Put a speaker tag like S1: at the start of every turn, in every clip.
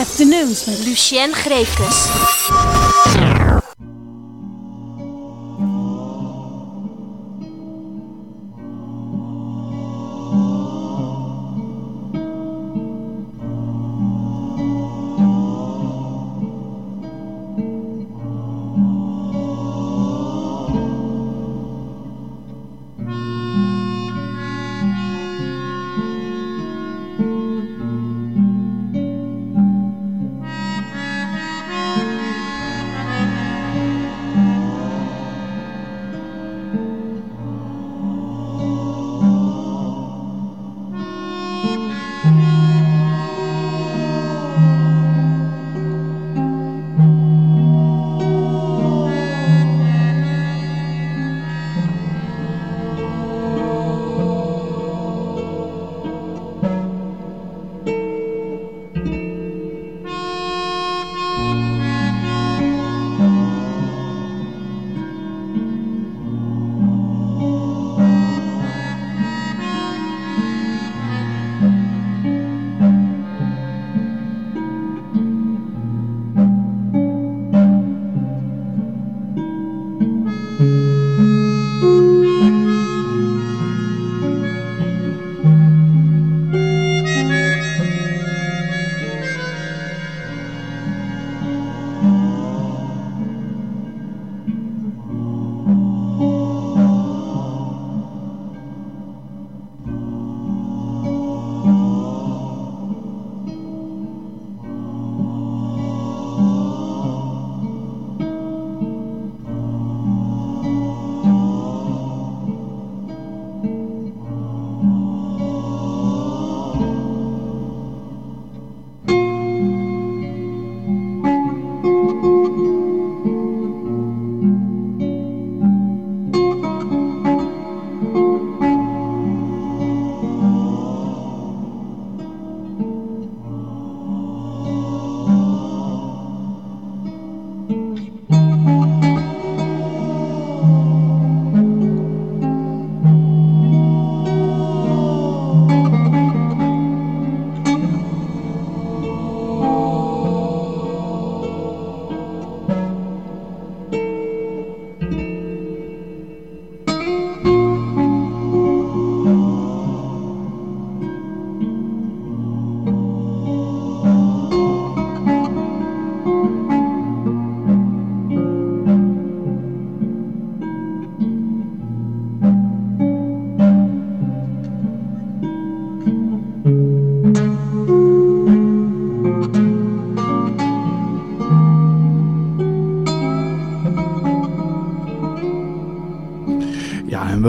S1: Afternoons met Lucien Grekus.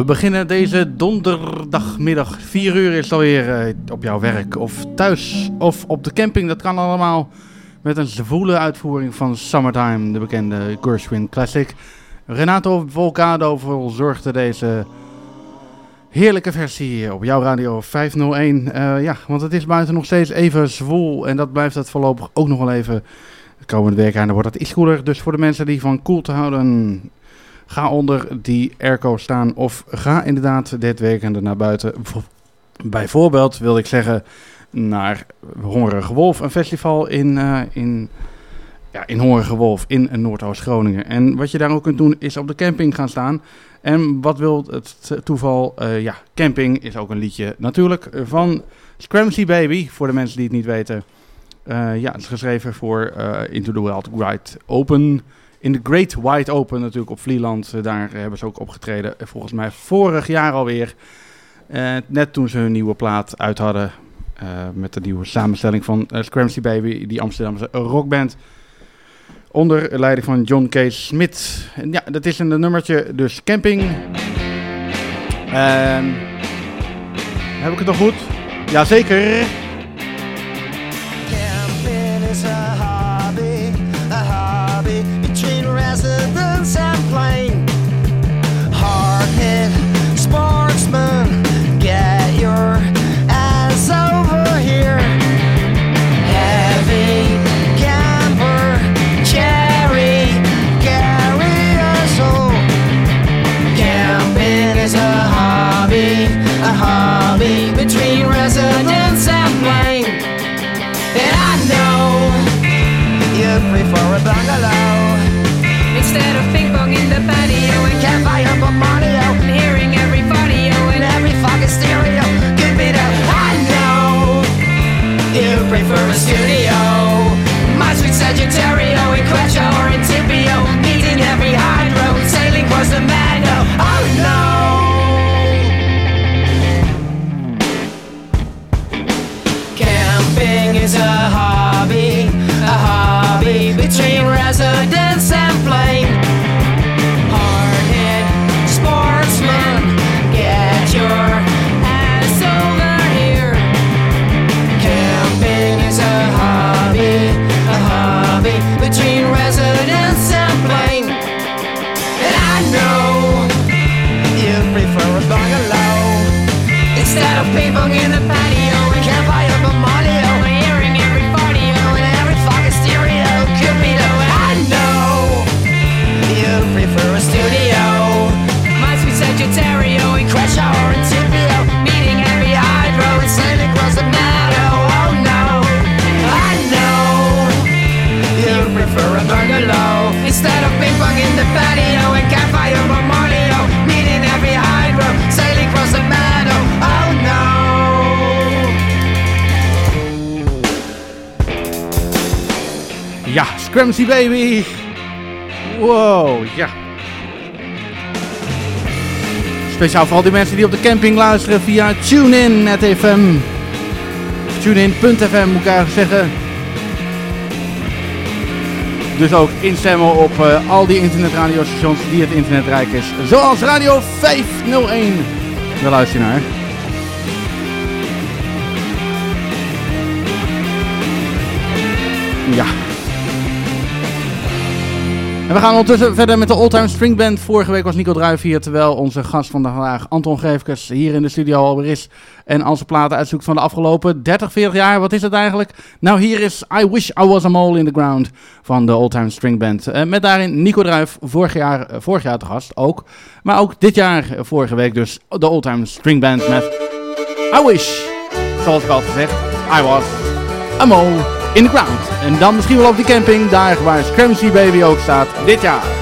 S2: We beginnen deze donderdagmiddag. 4 uur is het alweer uh, op jouw werk of thuis of op de camping. Dat kan allemaal met een zwoele uitvoering van Summertime, de bekende Gershwin Classic. Renato Volcado verzorgde deze heerlijke versie op jouw radio 501. Uh, ja, want het is buiten nog steeds even zwoel en dat blijft het voorlopig ook nog wel even. De komende week en dan wordt het iets koeler. Dus voor de mensen die van koel te houden, Ga onder die airco staan of ga inderdaad dit weekend naar buiten. Bijvoorbeeld wil ik zeggen naar Hongerige Wolf, een festival in, uh, in, ja, in Hongerige Wolf in Noordoost-Groningen. En wat je daar ook kunt doen is op de camping gaan staan. En wat wil het toeval? Uh, ja, camping is ook een liedje natuurlijk van Scramsy Baby, voor de mensen die het niet weten. Uh, ja, het is geschreven voor Into the Wild Ride Open in de Great Wide Open natuurlijk op Vlieland. Eh, daar hebben ze ook opgetreden. Eh, volgens mij vorig jaar alweer. Uh, net toen ze hun nieuwe plaat uit hadden. Met de nieuwe samenstelling van uh, Scramsy Baby, die Amsterdamse rockband. Onder leiding van John K. Smith. En ja, dat is een nummertje, dus Camping. Ehm, heb ik het nog goed? Jazeker.
S3: people in the past.
S2: Scramsy Baby. Wow, ja. Speciaal voor al die mensen die op de camping luisteren via TuneIn, FM. TuneIn.fm moet ik eigenlijk zeggen. Dus ook instemmen op uh, al die internetradiostations die het internetrijk is. Zoals Radio 501. Daar luister je naar. Ja, en we gaan ondertussen verder met de Oldtime String Band. Vorige week was Nico Druijf hier, terwijl onze gast van vandaag, Anton Greefkes, hier in de studio alweer is. En onze platen uitzoekt van de afgelopen 30, 40 jaar. Wat is het eigenlijk? Nou, hier is I Wish I Was a Mole in the Ground van de Oldtime String Band. Uh, met daarin Nico Druijf, vorig jaar, uh, vorig jaar te gast ook. Maar ook dit jaar, uh, vorige week dus, de Oldtime String Band met I Wish, zoals ik al gezegd, I Was a Mole in the ground. En dan misschien wel op die camping, daar waar Scramsy Baby ook staat dit jaar.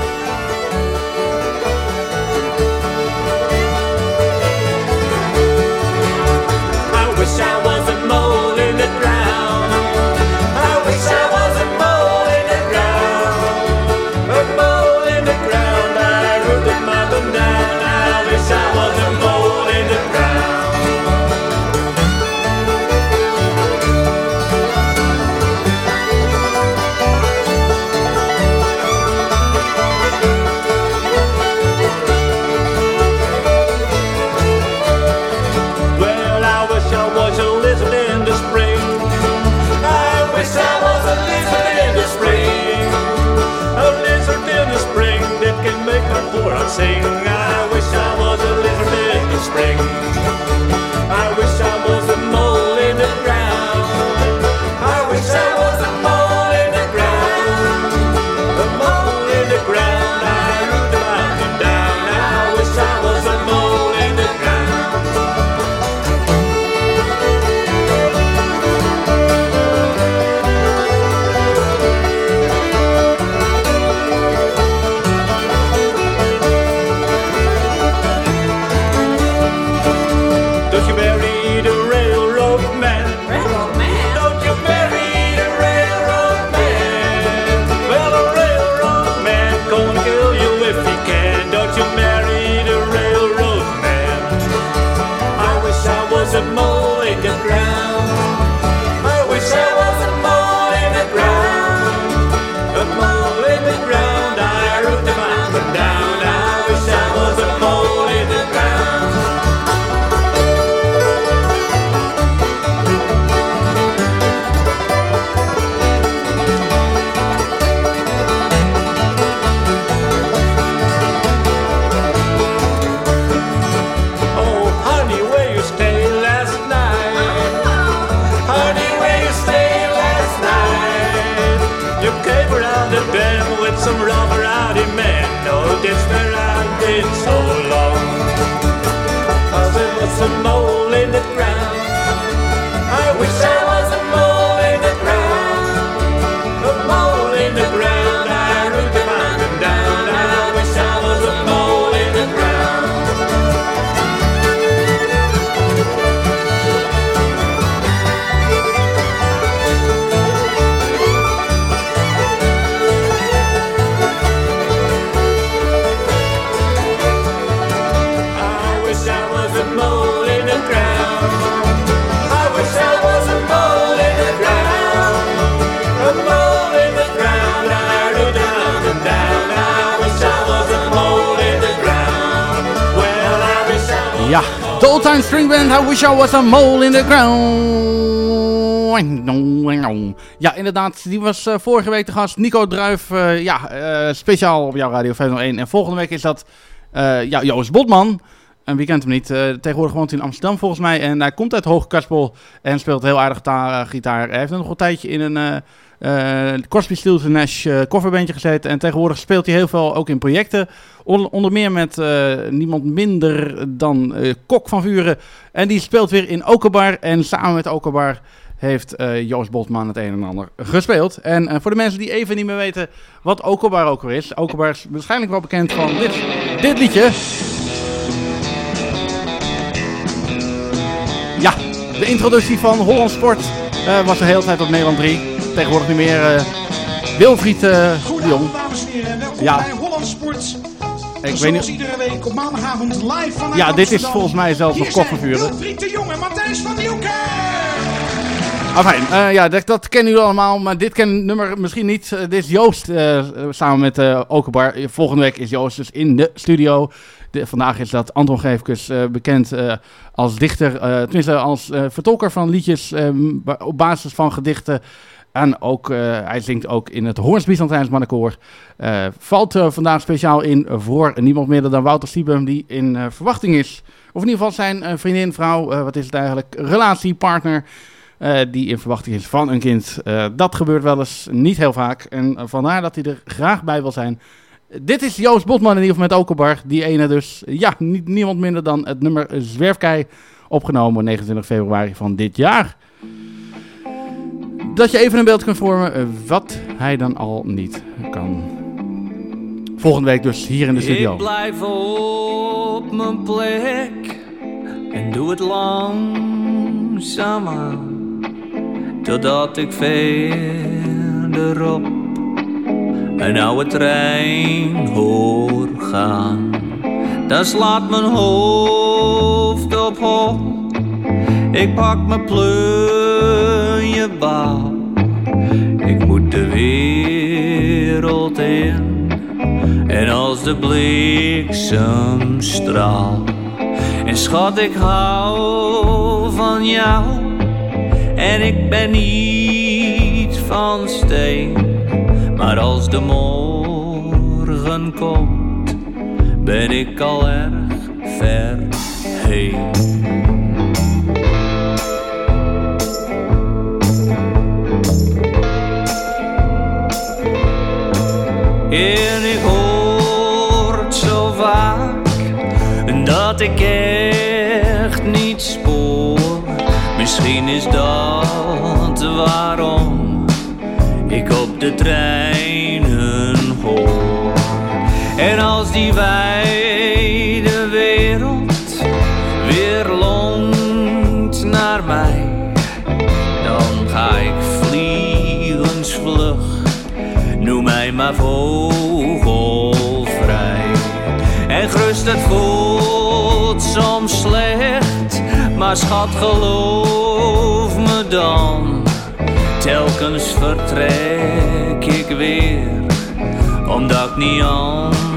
S2: Old Time String Band, I wish I was a mole in the ground. Ja, inderdaad, die was uh, vorige week de gast. Nico Druif, uh, ja, uh, speciaal op jouw Radio 501. En volgende week is dat ja, Joost Botman. En wie kent hem niet? tegenwoordig woont hij in Amsterdam volgens mij. En hij komt uit Hoogkarspel en speelt heel aardig gitaar. Hij heeft nog een tijdje in een uh, Crosby, Stills Nash uh, coverbandje gezeten. En tegenwoordig speelt hij heel veel ook in projecten. onder meer met niemand minder dan Kok van Vuren. En die speelt weer in Okerbar. En samen met Okerbar heeft Joost Botman het een en ander gespeeld. En voor de mensen die even niet meer weten wat Okerbar ook weer is. Okerbar is waarschijnlijk wel bekend van dit, dit liedje. Introductie van Holland Sport was de hele tijd op Nederland 3 tegenwoordig niet meer. Uh, Wilfried uh, de Jong.
S3: dames en heren. Welkom ja. bij Holland Sport.
S2: Ik weet niet.
S3: iedere week op maandagavond live vanuit
S2: Ja, dit is volgens mij zelfs nog koffervuren.
S3: Wilfried de Jong en Matthijs van Nieuwkerk.
S2: Afijn, uh, ja, dat, dat, kennen jullie allemaal, maar dit ken nummer misschien niet. Uh, dit is Joost uh, samen met Okenbar. Volgende week is Joost dus in de studio. De, vandaag is dat Anton Geefkes bekend als dichter, tenminste als vertolker van liedjes op basis van gedichten en ook, uh, hij zingt ook in het Hoorns Byzantijns mannenkoor. Uh, valt uh, vandaag speciaal in voor niemand minder dan Wouter Siebem, die in verwachting is. Of in ieder geval zijn vriendin, vrouw, wat is het eigenlijk, relatiepartner. die in verwachting is van een kind. dat gebeurt wel eens niet heel vaak. En vandaar dat hij er graag bij wil zijn. Dit is Joost Botman in ieder geval met Okenbar. Die ene dus, ja, niet, niemand minder dan het nummer Zwerfkei. Opgenomen 29 februari van dit jaar dat je even een beeld kunt vormen eh, wat hij dan al niet kan. Volgende week dus hier in de studio.
S4: Ik blijf op mijn plek en doe het langzamer. Totdat ik verderop een oude trein hoor gaan. Dan slaat mijn hoofd op hol. Ik pak mijn plunjebal. Ik moet de wereld in. En als de bliksem straalt. En schat, ik hou van jou. En ik ben niet van steen. Maar als de morgen komt, ben ik al erg ver heen. En ik hoor zo vaak dat ik echt niet spoor. Misschien is dat op de treinen hoor. En als die wijde wereld weer longt naar mij, dan ga ik vliegensvlug. Noem mij maar vogelvrij. En gerust, het voelt soms slecht. Maar schat, geloof me dan. Telkens vertrek ik weer, omdat ik niet anders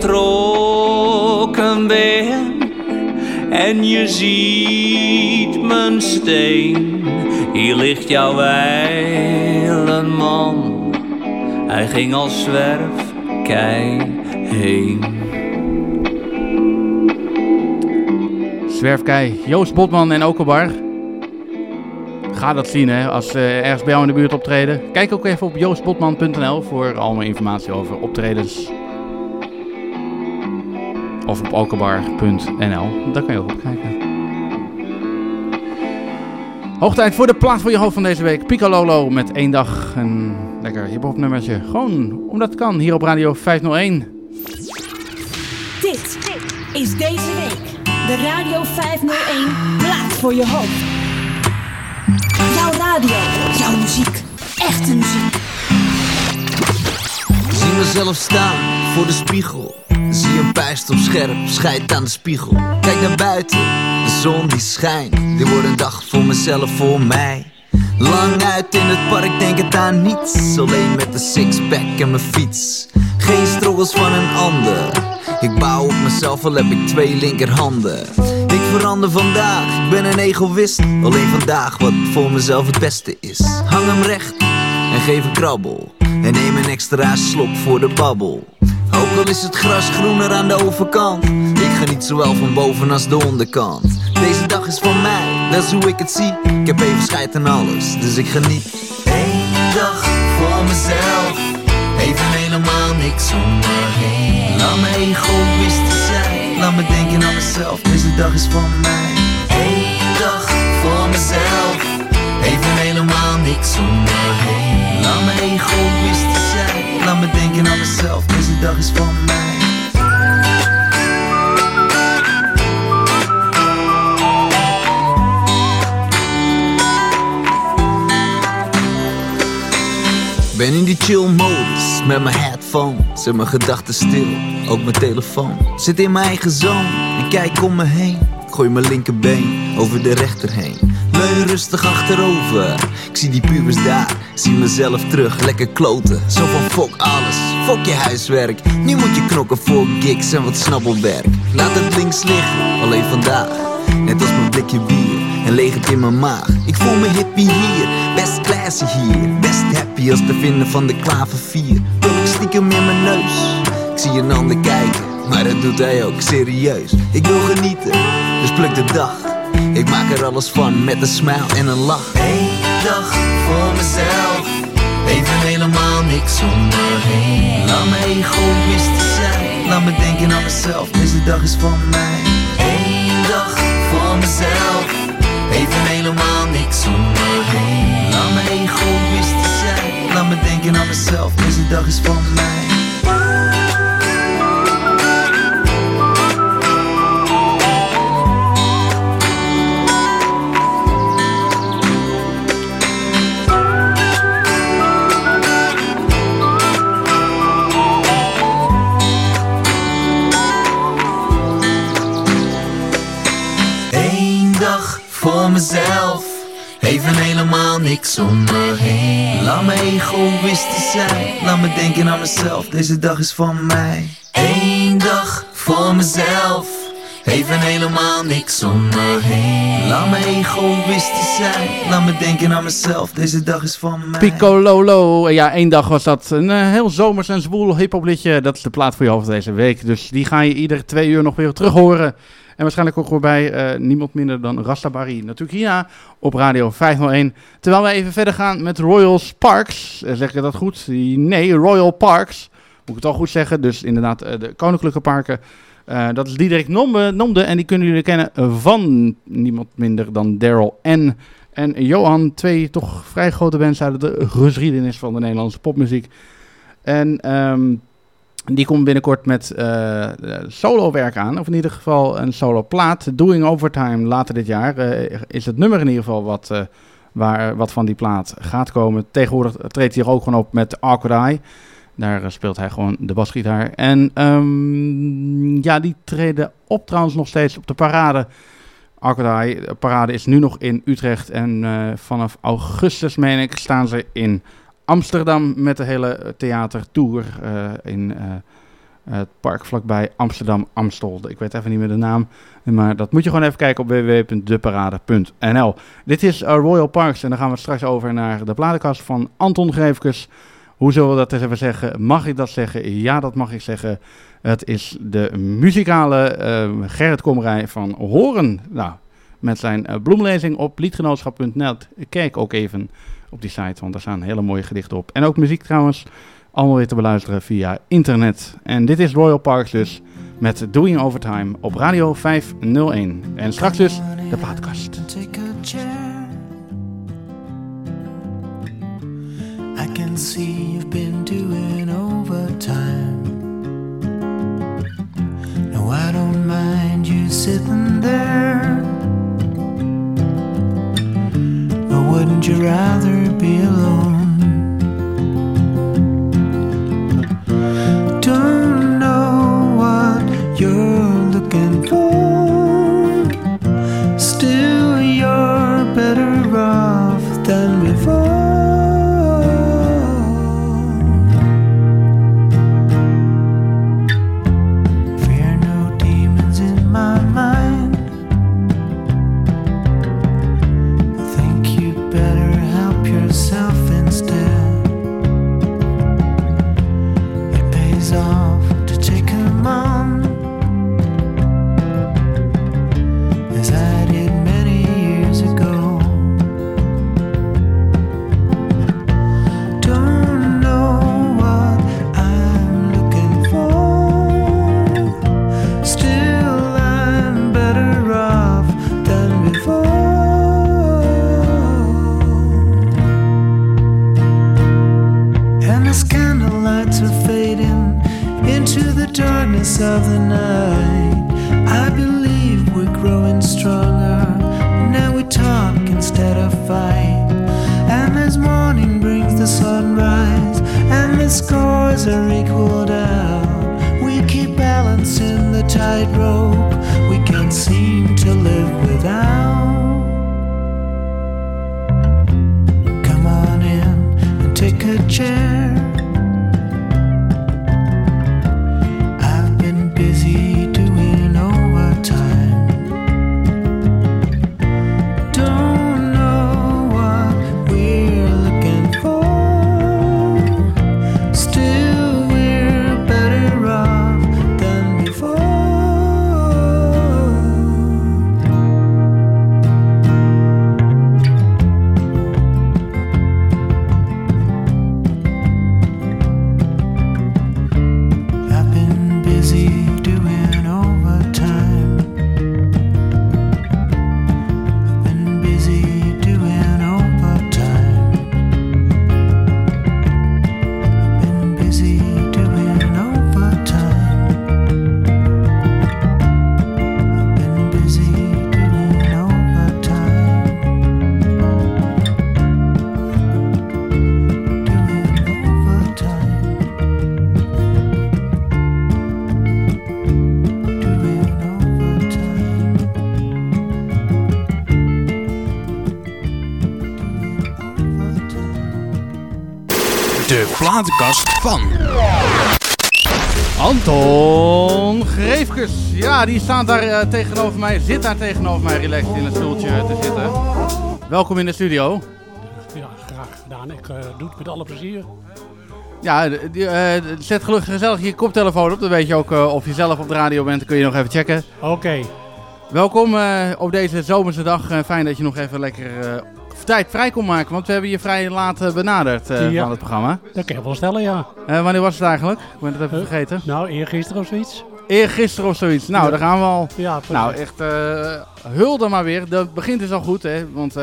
S4: vertrokken ben en je ziet mijn steen. Hier ligt jouw man Hij ging als zwerf kei heen.
S2: Zwerfkei, Joost Botman en Okerbar. Ga dat zien hè, als ze ergens bij jou in de buurt optreden. Kijk ook even op joostbotman.nl voor allemaal informatie over optredens. Of op okerbar.nl, daar kan je ook op kijken. Hoogtijd voor de plaat voor je hoofd van deze week. Picololo met één dag een lekker hip-hop nummertje. Gewoon omdat het kan, hier op Radio 501.
S5: Dit is deze week de Radio 501 plaat voor je hoofd. Jouw radio, jouw muziek, echte muziek.
S6: Zie mezelf staan voor de spiegel. Pijst op scherp, schijt aan de spiegel. Kijk naar buiten, de zon die schijnt. Dit wordt een dag voor mezelf, voor mij. Lang uit in het park, denk het aan niets. Alleen met de sixpack en mijn fiets. Geen struggles van een ander. Ik bouw op mezelf, al heb ik twee linkerhanden. Ik verander vandaag, ik ben een egoïst. Alleen vandaag wat voor mezelf het beste is. Hang hem recht en geef een krabbel. En neem een extra slok voor de babbel. Ook al is het gras groener aan de overkant. Ik geniet zowel van boven als de onderkant. Deze dag is van mij, dat is hoe ik het zie. Ik heb even scheid aan alles, dus ik geniet. Eén dag voor mezelf, even helemaal niks om me heen. Laat me egoïstisch zijn, laat me denken aan mezelf. Deze dag is van mij. Eén dag voor mezelf, even helemaal niks om me heen. Laat me egoïstisch zijn, laat me denken aan mezelf. Deze dag is van mij. Ben in die chill modus met mijn headphones en mijn gedachten stil. Ook mijn telefoon zit in mijn eigen zone en kijk om me heen. Ik gooi mijn linkerbeen over de rechter heen. Leun rustig achterover. Ik zie die pubers daar, zie mezelf terug, lekker kloten. Zo van fuck alles, fuck je huiswerk. Nu moet je knokken voor gigs en wat snabbelwerk. Laat het links liggen, alleen vandaag. Net als mijn blikje bier en leeg het in mijn maag. Ik voel me hippie hier, best classy hier. Best happy als te vinden van de klavervier. Wil ik stiekem in mijn neus. Ik zie een ander kijken, maar dat doet hij ook serieus. Ik wil genieten, dus pluk de dag. Ik maak er alles van met een smile en een lach. Eén dag voor mezelf, even helemaal niks om me heen. Laat me egoïstisch zijn, laat me denken aan mezelf. Deze dag is van mij. Eén dag voor mezelf, even helemaal niks om me heen. Laat me egoïstisch zijn, laat me denken aan mezelf. Deze dag is van mij. Mezelf. Even helemaal niks om me heen. Laat me egoïstisch zijn. Laat me denken aan mezelf. Deze dag is van mij. Eén dag voor mezelf. Even helemaal niks om me heen. Laat me egoïstisch zijn. Laat me denken aan mezelf. Deze dag is van mij.
S2: Picololo. En Ja, één dag was dat een eh, heel zomers en zwoel hip-hop. Dat is de plaat voor je hoofd deze week. Dus die ga je iedere twee uur nog weer terug horen. En waarschijnlijk ook voorbij eh, niemand minder dan Rastabari. Natuurlijk hierna op Radio 501. Terwijl we even verder gaan met Royal Sparks. Eh, zeg ik dat goed? Nee, Royal Parks. Moet ik het al goed zeggen. Dus inderdaad eh, de Koninklijke Parken. Dat is Diederik Nomde. En die kunnen jullie kennen van niemand minder dan Daryl N. En Johan. Twee toch vrij grote bands uit de geschiedenis van de Nederlandse popmuziek. En ehm, die komt binnenkort met eh, solo werk aan. Of in ieder geval een solo plaat. Doing Overtime later dit jaar. eh, is het nummer in ieder geval wat, eh, waar, wat van die plaat gaat komen. Tegenwoordig treedt hij er ook gewoon op met Eye. Daar eh, speelt hij gewoon de basgitaar. En ehm, ja, die treden op trouwens nog steeds op de parade. Eye, de parade is nu nog in Utrecht. En eh, vanaf augustus, meen ik, staan ze in Amsterdam met de hele theatertour eh, in eh, het park vlakbij Amsterdam Amstel. Ik weet even niet meer de naam, maar dat moet je gewoon even kijken op www.deparade.nl. Dit is eh, Royal Parks en dan gaan we straks over naar de platenkast van Anton Greefkes Hoe zullen we dat eens even zeggen? Mag ik dat zeggen? Ja, dat mag ik zeggen. Het is de muzikale eh, Gerrit Komrij van Horen. Nou, met zijn bloemlezing op liedgenootschap.net. Kijk ook even op die site, want daar staan hele mooie gedichten op. En ook muziek trouwens, allemaal weer te beluisteren via internet. En dit is Royal Parks dus met Doing Overtime op Radio 501. En straks dus de
S7: chair. I can see you've been doing overtime. No, I don't mind you sitting there. Wouldn't you rather be alone?
S8: Platenkast van.
S2: Anton Greefkes. Ja, die staat daar eh, tegenover mij, zit daar tegenover mij relaxed in een stoeltje te zitten. Welkom in de studio.
S9: Ja, graag gedaan. Ik eh, doe het met alle plezier.
S2: Ja, eh, zet gelukkig gezellig je koptelefoon op. Dan weet je ook of je zelf op de radio bent. Dan kun je nog even checken.
S9: Oké,
S2: Welkom op deze zomerse dag. Fijn dat je nog even lekker tijd vrij kon maken. Want we hebben je vrij laat eh, benaderd
S9: Ja.
S2: van het programma.
S9: dat kan je wel stellen, ja.
S2: Eh, wanneer was het eigenlijk? Ik ben het even vergeten.
S9: Nou, eergisteren of zoiets.
S2: Eergisteren of zoiets. Nou,
S9: Ja.
S2: daar gaan we al.
S9: Ja.
S2: Nou, echt uh, hulde maar weer. Dat begint dus al goed, hè. Want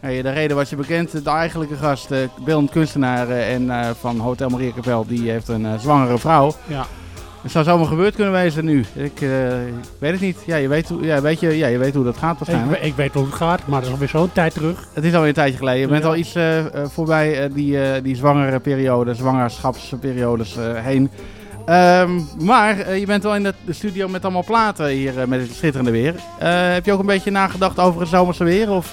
S2: hey, de reden was je bekend. De eigenlijke gast, uh, beeldend kunstenaar en van Hotel Maria Kapel, die heeft een zwangere vrouw.
S9: Ja.
S2: Het zou zomaar gebeurd kunnen wezen nu. Ik, eh, ik weet het niet. Ja, je weet, hoe, ja, weet, je, ja, je weet hoe dat gaat
S9: ik,
S2: waarschijnlijk.
S9: we- ik weet hoe het gaat, maar dat is alweer zo'n tijd terug.
S2: Het is alweer een tijdje geleden. Je bent
S9: Ja.
S2: al iets eh, eh, voorbij die, die zwangere periode, zwangerschapsperiodes heen. Ehm, maar je bent wel in de, studio met allemaal platen hier met het schitterende weer. Heb je ook een beetje nagedacht over het zomerse weer? Of,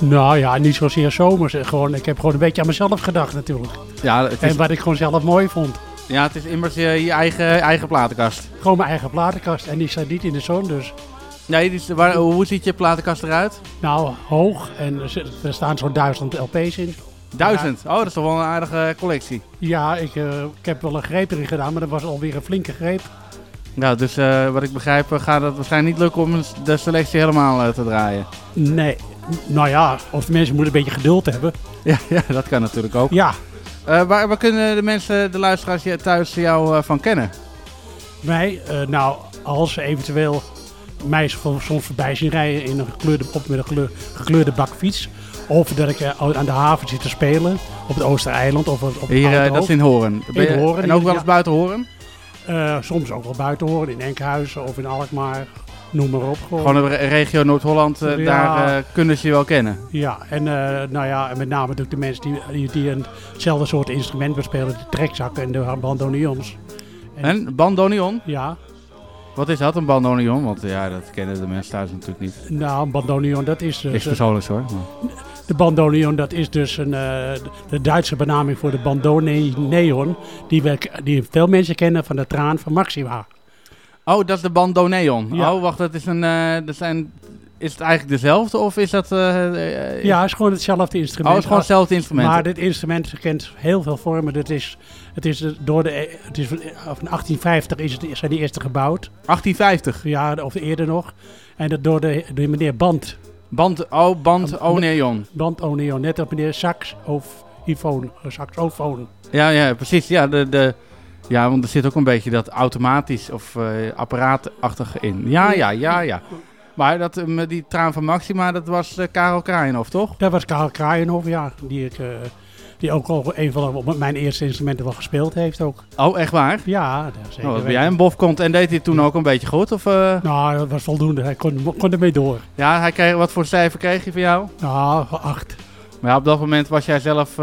S9: Nou ja, niet zozeer zomers. Gewoon, ik heb gewoon een beetje aan mezelf gedacht natuurlijk.
S2: ja, het is,
S9: En wat ik gewoon zelf mooi vond.
S2: Ja, het is immers je eigen, eigen platenkast.
S9: Gewoon mijn eigen platenkast. En die staat niet in de zon, dus
S2: Nee, is- waar, hoe ziet je platenkast eruit?
S9: nou hoog. En er, staan zo'n duizend LP's in.
S2: Duizend? Oh, dat is toch wel een aardige collectie.
S9: Ja, ik, eh, ik heb wel een greep erin gedaan, maar dat was alweer een flinke greep.
S2: Nou, dus eh, wat ik begrijp eh, gaat het waarschijnlijk niet lukken om de selectie helemaal te draaien.
S9: Nee, nou ja, of mensen moeten een beetje geduld hebben.
S2: Ja, ja dat kan natuurlijk ook.
S9: Ja,
S2: waar, waar kunnen de mensen, de luisteraars thuis jou eh, van kennen?
S9: mij, eh, nou, als ze eventueel mij soms soms voorbij zien rijden in een gekleurde, op met een kleur- gekleurde bakfiets. Of dat ik eh, aan de haven zit te spelen op het Oostereiland of op
S2: Hier, eh, dat is in Horen.
S9: In Horen,
S2: en ook wel eens buiten Horen?
S9: Eh, soms ook wel buiten horen, in Enkhuizen of in Alkmaar, noem maar op. Gewoon.
S2: Gewoon de re- regio Noord-Holland, eh,
S9: Ja.
S2: daar eh, kunnen ze je wel kennen.
S9: Ja, en eh, nou ja, en met name natuurlijk de mensen die, die, die een- hetzelfde soort instrument bespelen, de trekzakken en de bandoneons.
S2: En bandoneon?
S9: Ja,
S2: Wat is dat, een bandoneon? Want ja, dat kennen de mensen thuis natuurlijk niet.
S9: nou, een bandoneon, dat is dus...
S2: Is persoonlijk hoor. maar-
S9: De bandoneon, dat is dus een, de Duitse benaming voor de bandoneon, die, we, die veel mensen kennen van de traan van Maxima.
S2: Oh, dat is de bandoneon.
S9: Ja.
S2: Oh, wacht, dat is een. eh, dat zijn, is het eigenlijk dezelfde of is dat. eh, eh,
S9: Ja, het is gewoon hetzelfde
S2: Oh,
S9: instrument.
S2: het is gewoon hetzelfde instrument.
S9: Maar dit instrument kent heel veel vormen. Het is, het is door de, het is, van 1850 is het, zijn die eerste gebouwd.
S2: 1850.
S9: Ja, of eerder nog. En dat door de, de meneer Band.
S2: Band, oh, band, oh, neon.
S9: Band O'Neill. Net op meneer Sax of Iphone. Saxofoon.
S2: Ja, ja, precies. Ja, de, de, ja, want er zit ook een beetje dat automatisch of eh apparaatachtige in. Ja, ja, ja, ja. Maar dat, eh, met die traan van Maxima, dat was eh, Karel Kraaienhof, toch?
S9: Dat was Karel Kraaienhof, ja. Die, ik, die ook al een van de, mijn eerste instrumenten wel gespeeld heeft ook.
S2: Oh, echt waar?
S9: Ja, dat zeker.
S2: Oh, jij een bofkont en deed hij toen ook een beetje goed? Of?
S9: Nou, dat was voldoende. Hij kon, kon ermee door.
S2: Ja, hij kreeg, wat voor cijfer kreeg hij van jou?
S9: Nou, acht.
S2: Maar ja, op dat moment was jij zelf